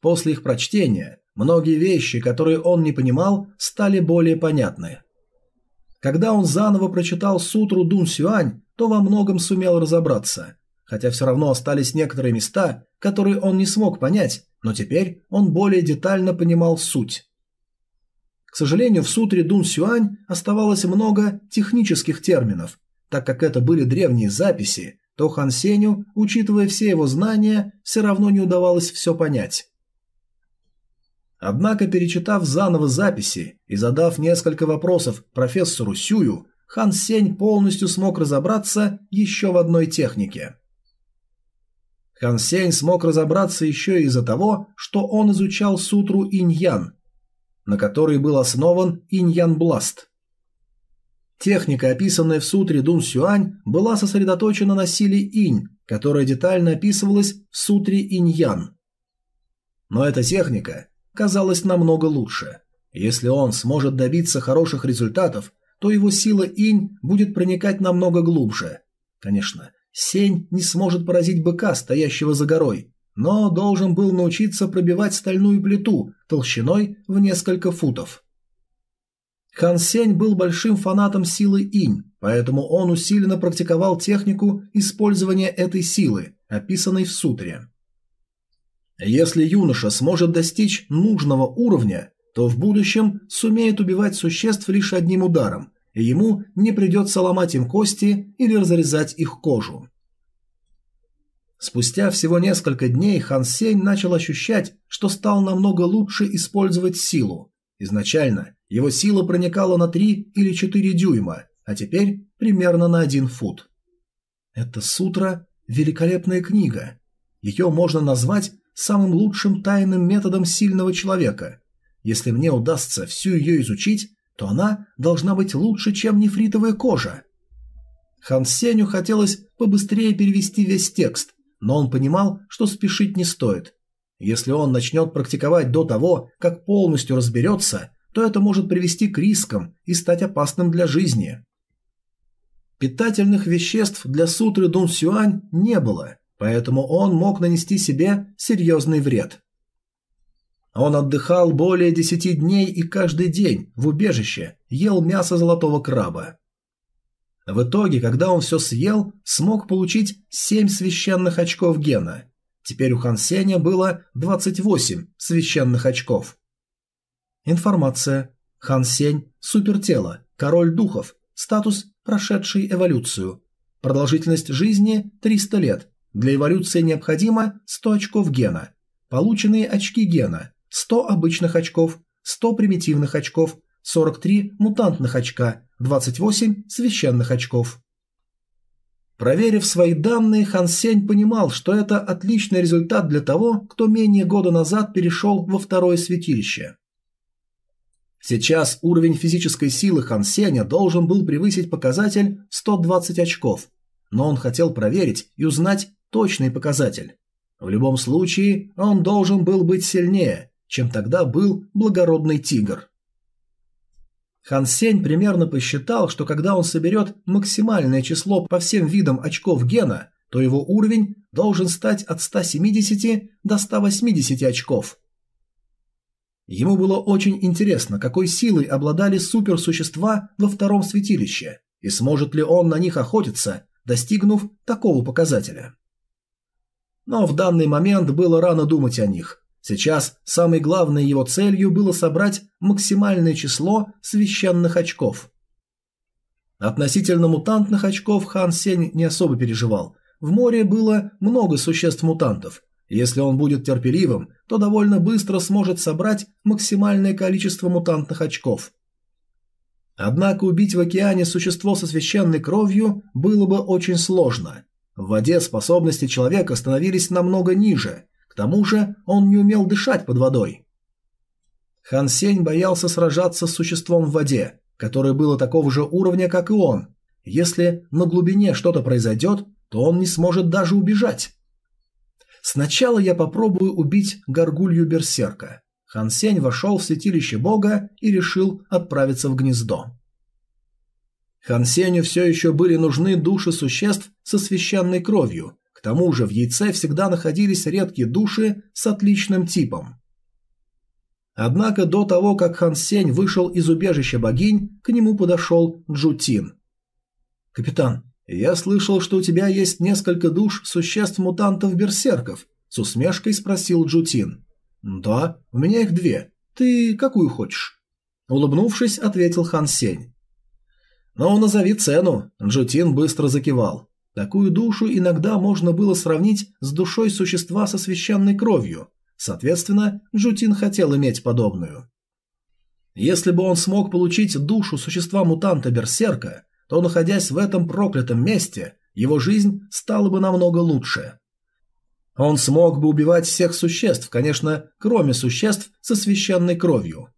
После их прочтения, многие вещи, которые он не понимал, стали более понятны. Когда он заново прочитал сутру Дун Сюань, то во многом сумел разобраться, хотя все равно остались некоторые места, которые он не смог понять, но теперь он более детально понимал суть. К сожалению, в сутре Дун Сюань оставалось много технических терминов, так как это были древние записи, то Хан Сеню, учитывая все его знания, все равно не удавалось все понять. Однако, перечитав заново записи и задав несколько вопросов профессору Сюю, Хан Сень полностью смог разобраться еще в одной технике. Хан Сень смог разобраться еще и из-за того, что он изучал сутру Инь-Ян, на которой был основан Инь-Ян-Бласт. Техника, описанная в сутре Дун Сюань, была сосредоточена на силе Инь, которая детально описывалась в сутре Инь-Ян. Но эта техника казалась намного лучше. Если он сможет добиться хороших результатов, то его сила инь будет проникать намного глубже. Конечно, сень не сможет поразить быка, стоящего за горой, но должен был научиться пробивать стальную плиту толщиной в несколько футов. Хан Сень был большим фанатом силы инь, поэтому он усиленно практиковал технику использования этой силы, описанной в сутре. Если юноша сможет достичь нужного уровня, то в будущем сумеет убивать существ лишь одним ударом, и ему не придется ломать им кости или разрезать их кожу. Спустя всего несколько дней Хан Сень начал ощущать, что стал намного лучше использовать силу. Изначально его сила проникала на 3 или 4 дюйма, а теперь примерно на 1 фут. Это сутра – великолепная книга. Ее можно назвать самым лучшим тайным методом сильного человека. Если мне удастся всю ее изучить, то она должна быть лучше, чем нефритовая кожа. Хан Сеню хотелось побыстрее перевести весь текст, но он понимал, что спешить не стоит. Если он начнет практиковать до того, как полностью разберется, то это может привести к рискам и стать опасным для жизни. Питательных веществ для сутры Дун Сюань не было, поэтому он мог нанести себе серьезный вред. Он отдыхал более десяти дней и каждый день в убежище ел мясо золотого краба. В итоге, когда он все съел, смог получить 7 священных очков гена. Теперь у Хан Сеня было 28 священных очков. Информация. Хан Сень – супертело, король духов, статус – прошедший эволюцию. Продолжительность жизни – 300 лет. Для эволюции необходимо 100 очков гена. Полученные очки гена – 100 обычных очков, 100 примитивных очков, 43 мутантных очка, 28 священных очков. Проверив свои данные, Хан Сень понимал, что это отличный результат для того, кто менее года назад перешел во второе святилище. Сейчас уровень физической силы Хан Сеня должен был превысить показатель 120 очков, но он хотел проверить и узнать точный показатель. В любом случае, он должен был быть сильнее, чем тогда был благородный тигр. Хан Сень примерно посчитал, что когда он соберет максимальное число по всем видам очков гена, то его уровень должен стать от 170 до 180 очков. Ему было очень интересно, какой силой обладали суперсущества во втором святилище, и сможет ли он на них охотиться, достигнув такого показателя. Но в данный момент было рано думать о них. Сейчас самой главной его целью было собрать максимальное число священных очков. Относительно мутантных очков Хан Сень не особо переживал. В море было много существ-мутантов, если он будет терпеливым, то довольно быстро сможет собрать максимальное количество мутантных очков. Однако убить в океане существо со священной кровью было бы очень сложно. В воде способности человека становились намного ниже, тому же он не умел дышать под водой. Хан Сень боялся сражаться с существом в воде, которое было такого же уровня, как и он. Если на глубине что-то произойдет, то он не сможет даже убежать. Сначала я попробую убить горгулью берсерка. Хан Сень вошел в святилище бога и решил отправиться в гнездо. Хан Сенью все еще были нужны души существ со священной кровью, к тому же в яйце всегда находились редкие души с отличным типом. Однако до того, как Хан Сень вышел из убежища богинь, к нему подошел Джутин. «Капитан, «Я слышал, что у тебя есть несколько душ существ-мутантов-берсерков», – с усмешкой спросил Джутин. «Да, у меня их две. Ты какую хочешь?» Улыбнувшись, ответил Хан Сень. «Ну, назови цену», – Джутин быстро закивал. Такую душу иногда можно было сравнить с душой существа со священной кровью. Соответственно, Джутин хотел иметь подобную. Если бы он смог получить душу существа-мутанта-берсерка, то, находясь в этом проклятом месте, его жизнь стала бы намного лучше. Он смог бы убивать всех существ, конечно, кроме существ со священной кровью.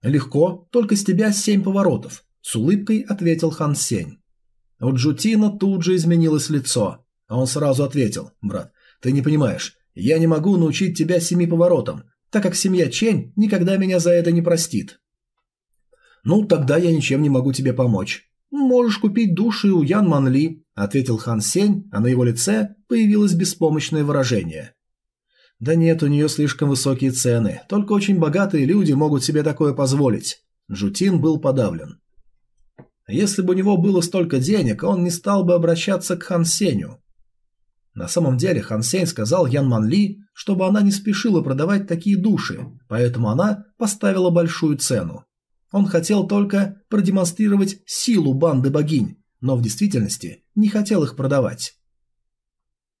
«Легко, только с тебя семь поворотов», – с улыбкой ответил Хан Сень. У Джутина тут же изменилось лицо, а он сразу ответил, «Брат, ты не понимаешь, я не могу научить тебя семи поворотам, так как семья Чень никогда меня за это не простит». «Ну, тогда я ничем не могу тебе помочь. «Можешь купить души у Ян Манли», – ответил Хан Сень, а на его лице появилось беспомощное выражение. «Да нет, у нее слишком высокие цены, только очень богатые люди могут себе такое позволить». Джутин был подавлен. Если бы у него было столько денег, он не стал бы обращаться к Хан Сенью. На самом деле Хан Сень сказал Ян Манли, чтобы она не спешила продавать такие души, поэтому она поставила большую цену. Он хотел только продемонстрировать силу банды богинь, но в действительности не хотел их продавать.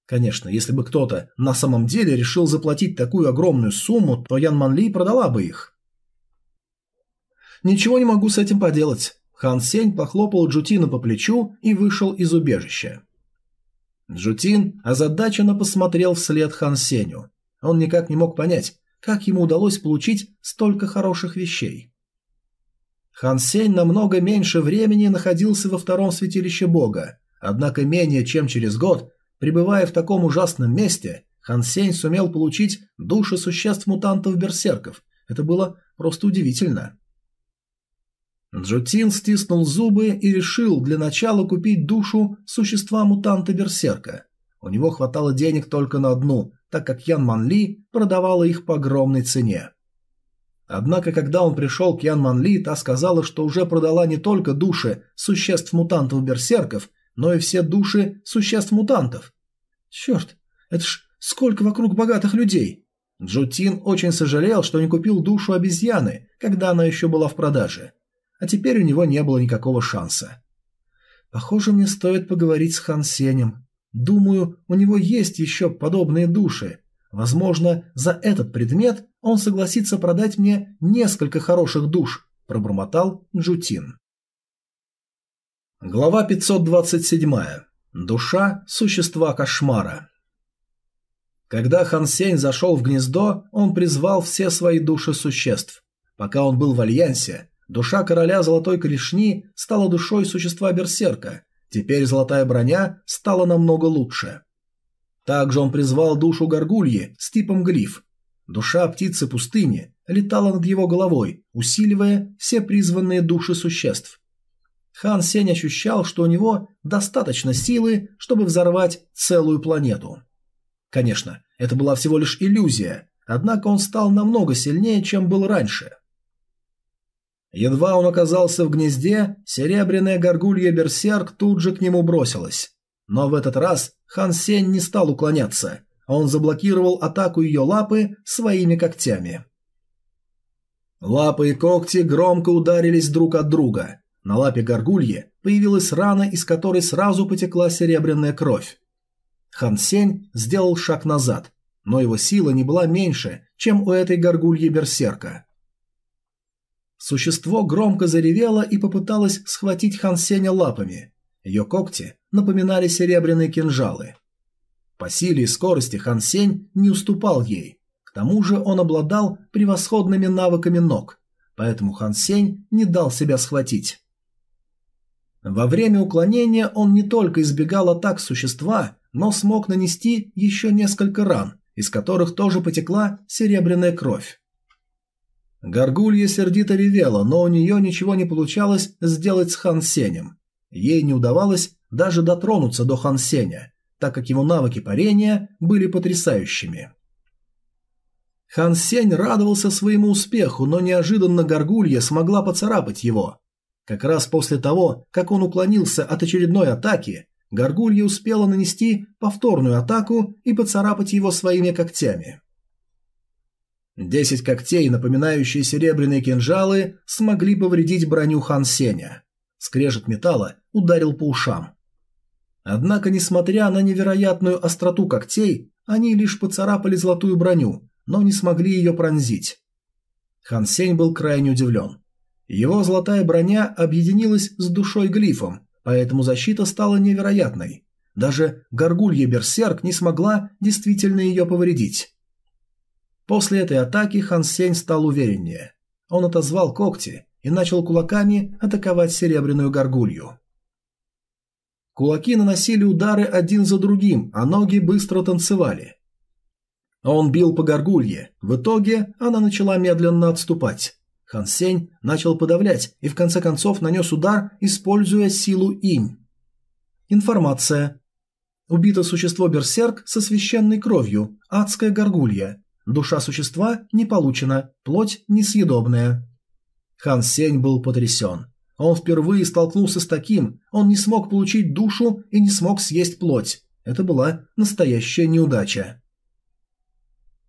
Конечно, если бы кто-то на самом деле решил заплатить такую огромную сумму, то Ян Манли продала бы их. «Ничего не могу с этим поделать». Хан Сень похлопал Джутина по плечу и вышел из убежища. Джутин озадаченно посмотрел вслед Хан Сеню. Он никак не мог понять, как ему удалось получить столько хороших вещей. Хан Сень намного меньше времени находился во втором святилище бога, однако менее чем через год, пребывая в таком ужасном месте, Хан Сень сумел получить души существ-мутантов-берсерков. Это было просто удивительно. Джутин стиснул зубы и решил для начала купить душу существа-мутанта-берсерка. У него хватало денег только на одну, так как Ян Ман Ли продавала их по огромной цене. Однако, когда он пришел к Ян Ман Ли, та сказала, что уже продала не только души существ-мутантов-берсерков, но и все души существ-мутантов. Черт, это ж сколько вокруг богатых людей. Джутин очень сожалел, что не купил душу обезьяны, когда она еще была в продаже. А теперь у него не было никакого шанса. Похоже, мне стоит поговорить с Хан Сенем. Думаю, у него есть еще подобные души. Возможно, за этот предмет он согласится продать мне несколько хороших душ, пробормотал Джутин. Глава 527. Душа существа кошмара. Когда Хан Сень зашел в гнездо, он призвал все свои души существ. Пока он был в альянсе, душа короля Золотой Клешни стала душой существа Берсерка. Теперь золотая броня стала намного лучше. Также он призвал душу горгульи с типом глиф. Душа птицы пустыни летала над его головой, усиливая все призванные души существ. Хан Сень ощущал, что у него достаточно силы, чтобы взорвать целую планету. Конечно, это была всего лишь иллюзия, однако он стал намного сильнее, чем был раньше. Едва он оказался в гнезде, серебряная горгулья Берсерк тут же к нему бросилась. Но в этот раз Хан Сень не стал уклоняться, а он заблокировал атаку ее лапы своими когтями. Лапы и когти громко ударились друг от друга. На лапе горгульи появилась рана, из которой сразу потекла серебряная кровь. Хан Сень сделал шаг назад, но его сила не была меньше, чем у этой горгульи берсерка. Существо громко заревело и попыталось схватить Хан Сеня лапами. Ее когти напоминали серебряные кинжалы. По силе и скорости Хан Сень не уступал ей. К тому же он обладал превосходными навыками ног, поэтому Хан Сень не дал себя схватить. Во время уклонения он не только избегал атак существа, но смог нанести еще несколько ран, из которых тоже потекла серебряная кровь. Горгулья сердито ревела, но у нее ничего не получалось сделать с Хан Сенем. Ей не удавалось даже дотронуться до Хан Сеня, так как его навыки парения были потрясающими. Хан Сень радовался своему успеху, но неожиданно Горгулья смогла поцарапать его. Как раз после того, как он уклонился от очередной атаки, Горгулья успела нанести повторную атаку и поцарапать его своими когтями. Десять когтей, напоминающие серебряные кинжалы, смогли повредить броню Хан Сеня. Скрежет металла ударил по ушам. Однако, несмотря на невероятную остроту когтей, они лишь поцарапали золотую броню, но не смогли ее пронзить. Хан Сень был крайне удивлен. Его золотая броня объединилась с душой глифом, поэтому защита стала невероятной. Даже горгулья Берсерк не смогла действительно ее повредить. После этой атаки Хан Сень стал увереннее. Он отозвал когти и начал кулаками атаковать серебряную горгулью. Кулаки наносили удары один за другим, а ноги быстро танцевали. Он бил по горгулье. В итоге она начала медленно отступать. Хан Сень начал подавлять и в конце концов нанес удар, используя силу инь. Информация. Убито существо Берсерк со священной кровью, адская горгулья. Душа существа не получена, плоть несъедобная. Хан Сень был потрясен. Он впервые столкнулся с таким, он не смог получить душу и не смог съесть плоть. Это была настоящая неудача.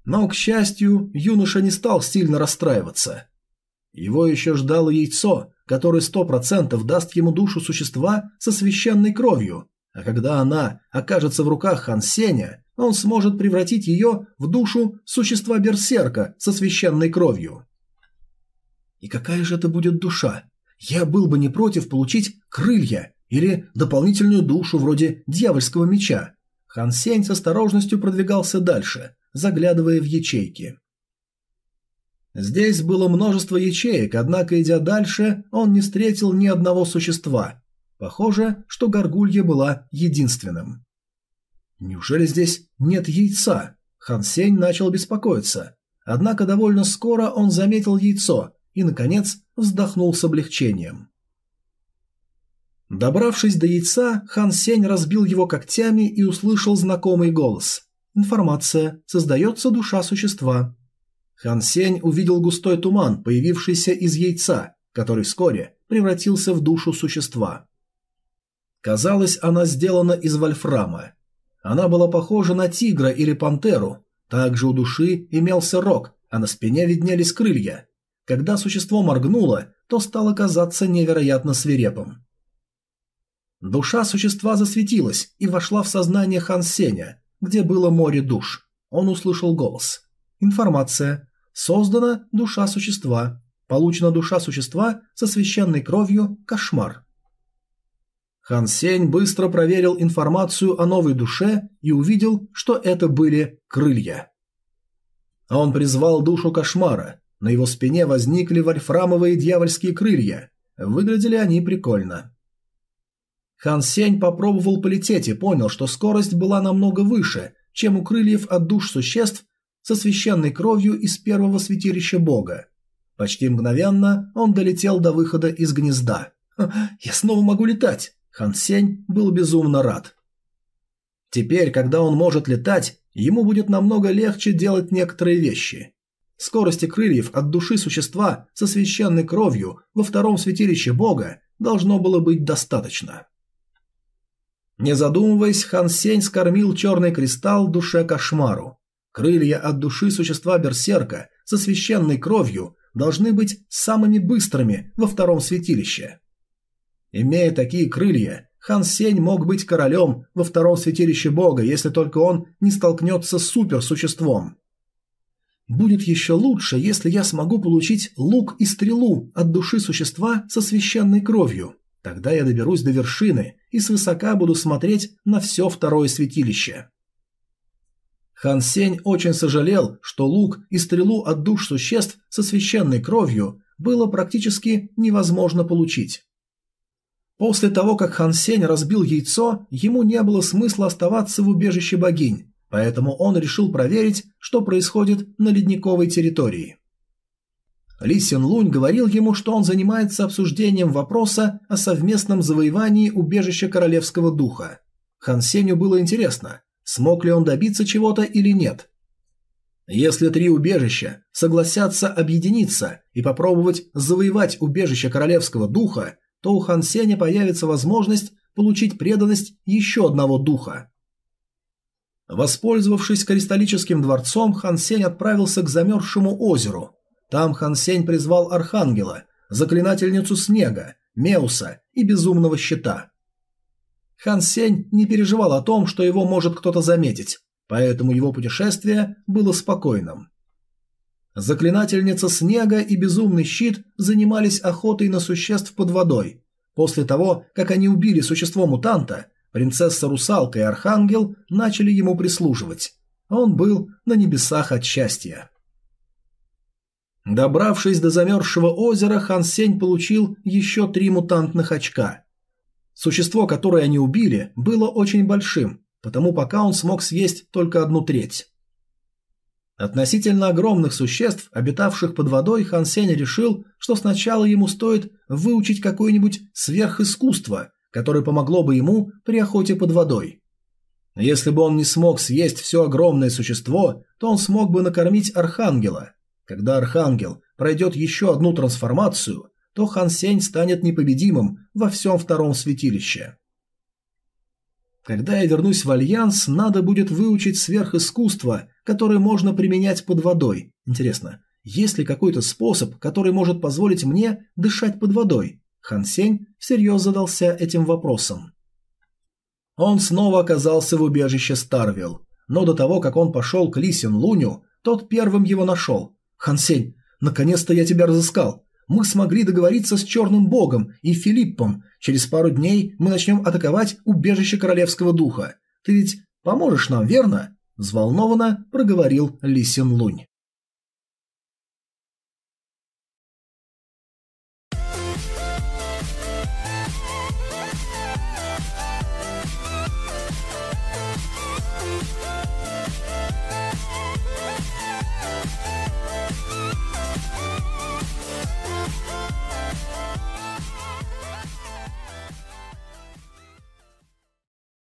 Но, к счастью, юноша не стал сильно расстраиваться. Его еще ждало яйцо, которое сто процентов даст ему душу существа со священной кровью, а когда она окажется в руках Хан Сеня, он сможет превратить ее в душу существа Берсерка со священной кровью. И какая же это будет душа? Я был бы не против получить крылья или дополнительную душу вроде дьявольского меча. Хан Сень с осторожностью продвигался дальше, заглядывая в ячейки. Здесь было множество ячеек, однако, идя дальше, он не встретил ни одного существа. Похоже, что горгулья была единственным. Неужели здесь нет яйца? Хан Сень начал беспокоиться. Однако довольно скоро он заметил яйцо и, наконец, вздохнул с облегчением. Добравшись до яйца, Хан Сень разбил его когтями и услышал знакомый голос. Информация. Создается душа существа. Хан Сень увидел густой туман, появившийся из яйца, который вскоре превратился в душу существа. Казалось, она сделана из вольфрама. Она была похожа на тигра или пантеру. Также у души имелся рог, а на спине виднелись крылья. Когда существо моргнуло, то стало казаться невероятно свирепым. Душа существа засветилась и вошла в сознание Хан Сеня, где было море душ. Он услышал голос. Информация. Создана душа существа. Получена душа существа со священной кровью «Кошмар». Хан Сень быстро проверил информацию о новой душе и увидел, что это были крылья. Он призвал душу кошмара. На его спине возникли вольфрамовые дьявольские крылья. Выглядели они прикольно. Хан Сень попробовал полететь и понял, что скорость была намного выше, чем у крыльев от душ существ со священной кровью из первого святилища бога. Почти мгновенно он долетел до выхода из гнезда. «Я снова могу летать!» Хан Сень был безумно рад. Теперь, когда он может летать, ему будет намного легче делать некоторые вещи. Скорости крыльев от души существа со священной кровью во втором святилище бога должно было быть достаточно. Не задумываясь, Хан Сень скормил черный кристалл душе кошмару. Крылья от души существа берсерка со священной кровью должны быть самыми быстрыми во втором святилище. Имея такие крылья, Хан Сень мог быть королем во втором святилище бога, если только он не столкнется с суперсуществом. Будет еще лучше, если я смогу получить лук и стрелу от души существа со священной кровью. Тогда я доберусь до вершины и свысока буду смотреть на все второе святилище. Хан Сень очень сожалел, что лук и стрелу от душ существ со священной кровью было практически невозможно получить. После того, как Хан Сень разбил яйцо, ему не было смысла оставаться в убежище богинь, поэтому он решил проверить, что происходит на ледниковой территории. Ли Син Лунь говорил ему, что он занимается обсуждением вопроса о совместном завоевании убежища Королевского Духа. Хан Сенью было интересно, смог ли он добиться чего-то или нет. Если три убежища согласятся объединиться и попробовать завоевать убежище Королевского Духа, то у Хан Сеня появится возможность получить преданность еще одного духа. Воспользовавшись кристаллическим дворцом, Хан Сень отправился к замерзшему озеру. Там Хан Сень призвал Архангела, заклинательницу снега, Меуса и безумного щита. Хан Сень не переживал о том, что его может кто-то заметить, поэтому его путешествие было спокойным. Заклинательница снега и безумный щит занимались охотой на существ под водой. После того, как они убили существо-мутанта, принцесса-русалка и архангел начали ему прислуживать. Он был на небесах от счастья. Добравшись до замерзшего озера, Хан Сень получил еще три мутантных очка. Существо, которое они убили, было очень большим, потому пока он смог съесть только одну треть. Относительно огромных существ, обитавших под водой, Хан Сень решил, что сначала ему стоит выучить какое-нибудь сверхискусство, которое помогло бы ему при охоте под водой. Если бы он не смог съесть все огромное существо, то он смог бы накормить Архангела. Когда Архангел пройдет еще одну трансформацию, то Хан Сень станет непобедимым во всем втором святилище. Когда я вернусь в Альянс, надо будет выучить сверхискусство, которое можно применять под водой. Интересно, есть ли какой-то способ, который может позволить мне дышать под водой? Хан Сень всерьез задался этим вопросом. Он снова оказался в убежище Старвилл, но до того, как он пошел к Лисин Луню, тот первым его нашел. «Хан Сень, наконец-то я тебя разыскал. Мы смогли договориться с Черным Богом и Филиппом. Через пару дней мы начнем атаковать убежище Королевского Духа. Ты ведь поможешь нам, верно?» – взволнованно проговорил Ли Син Лунь.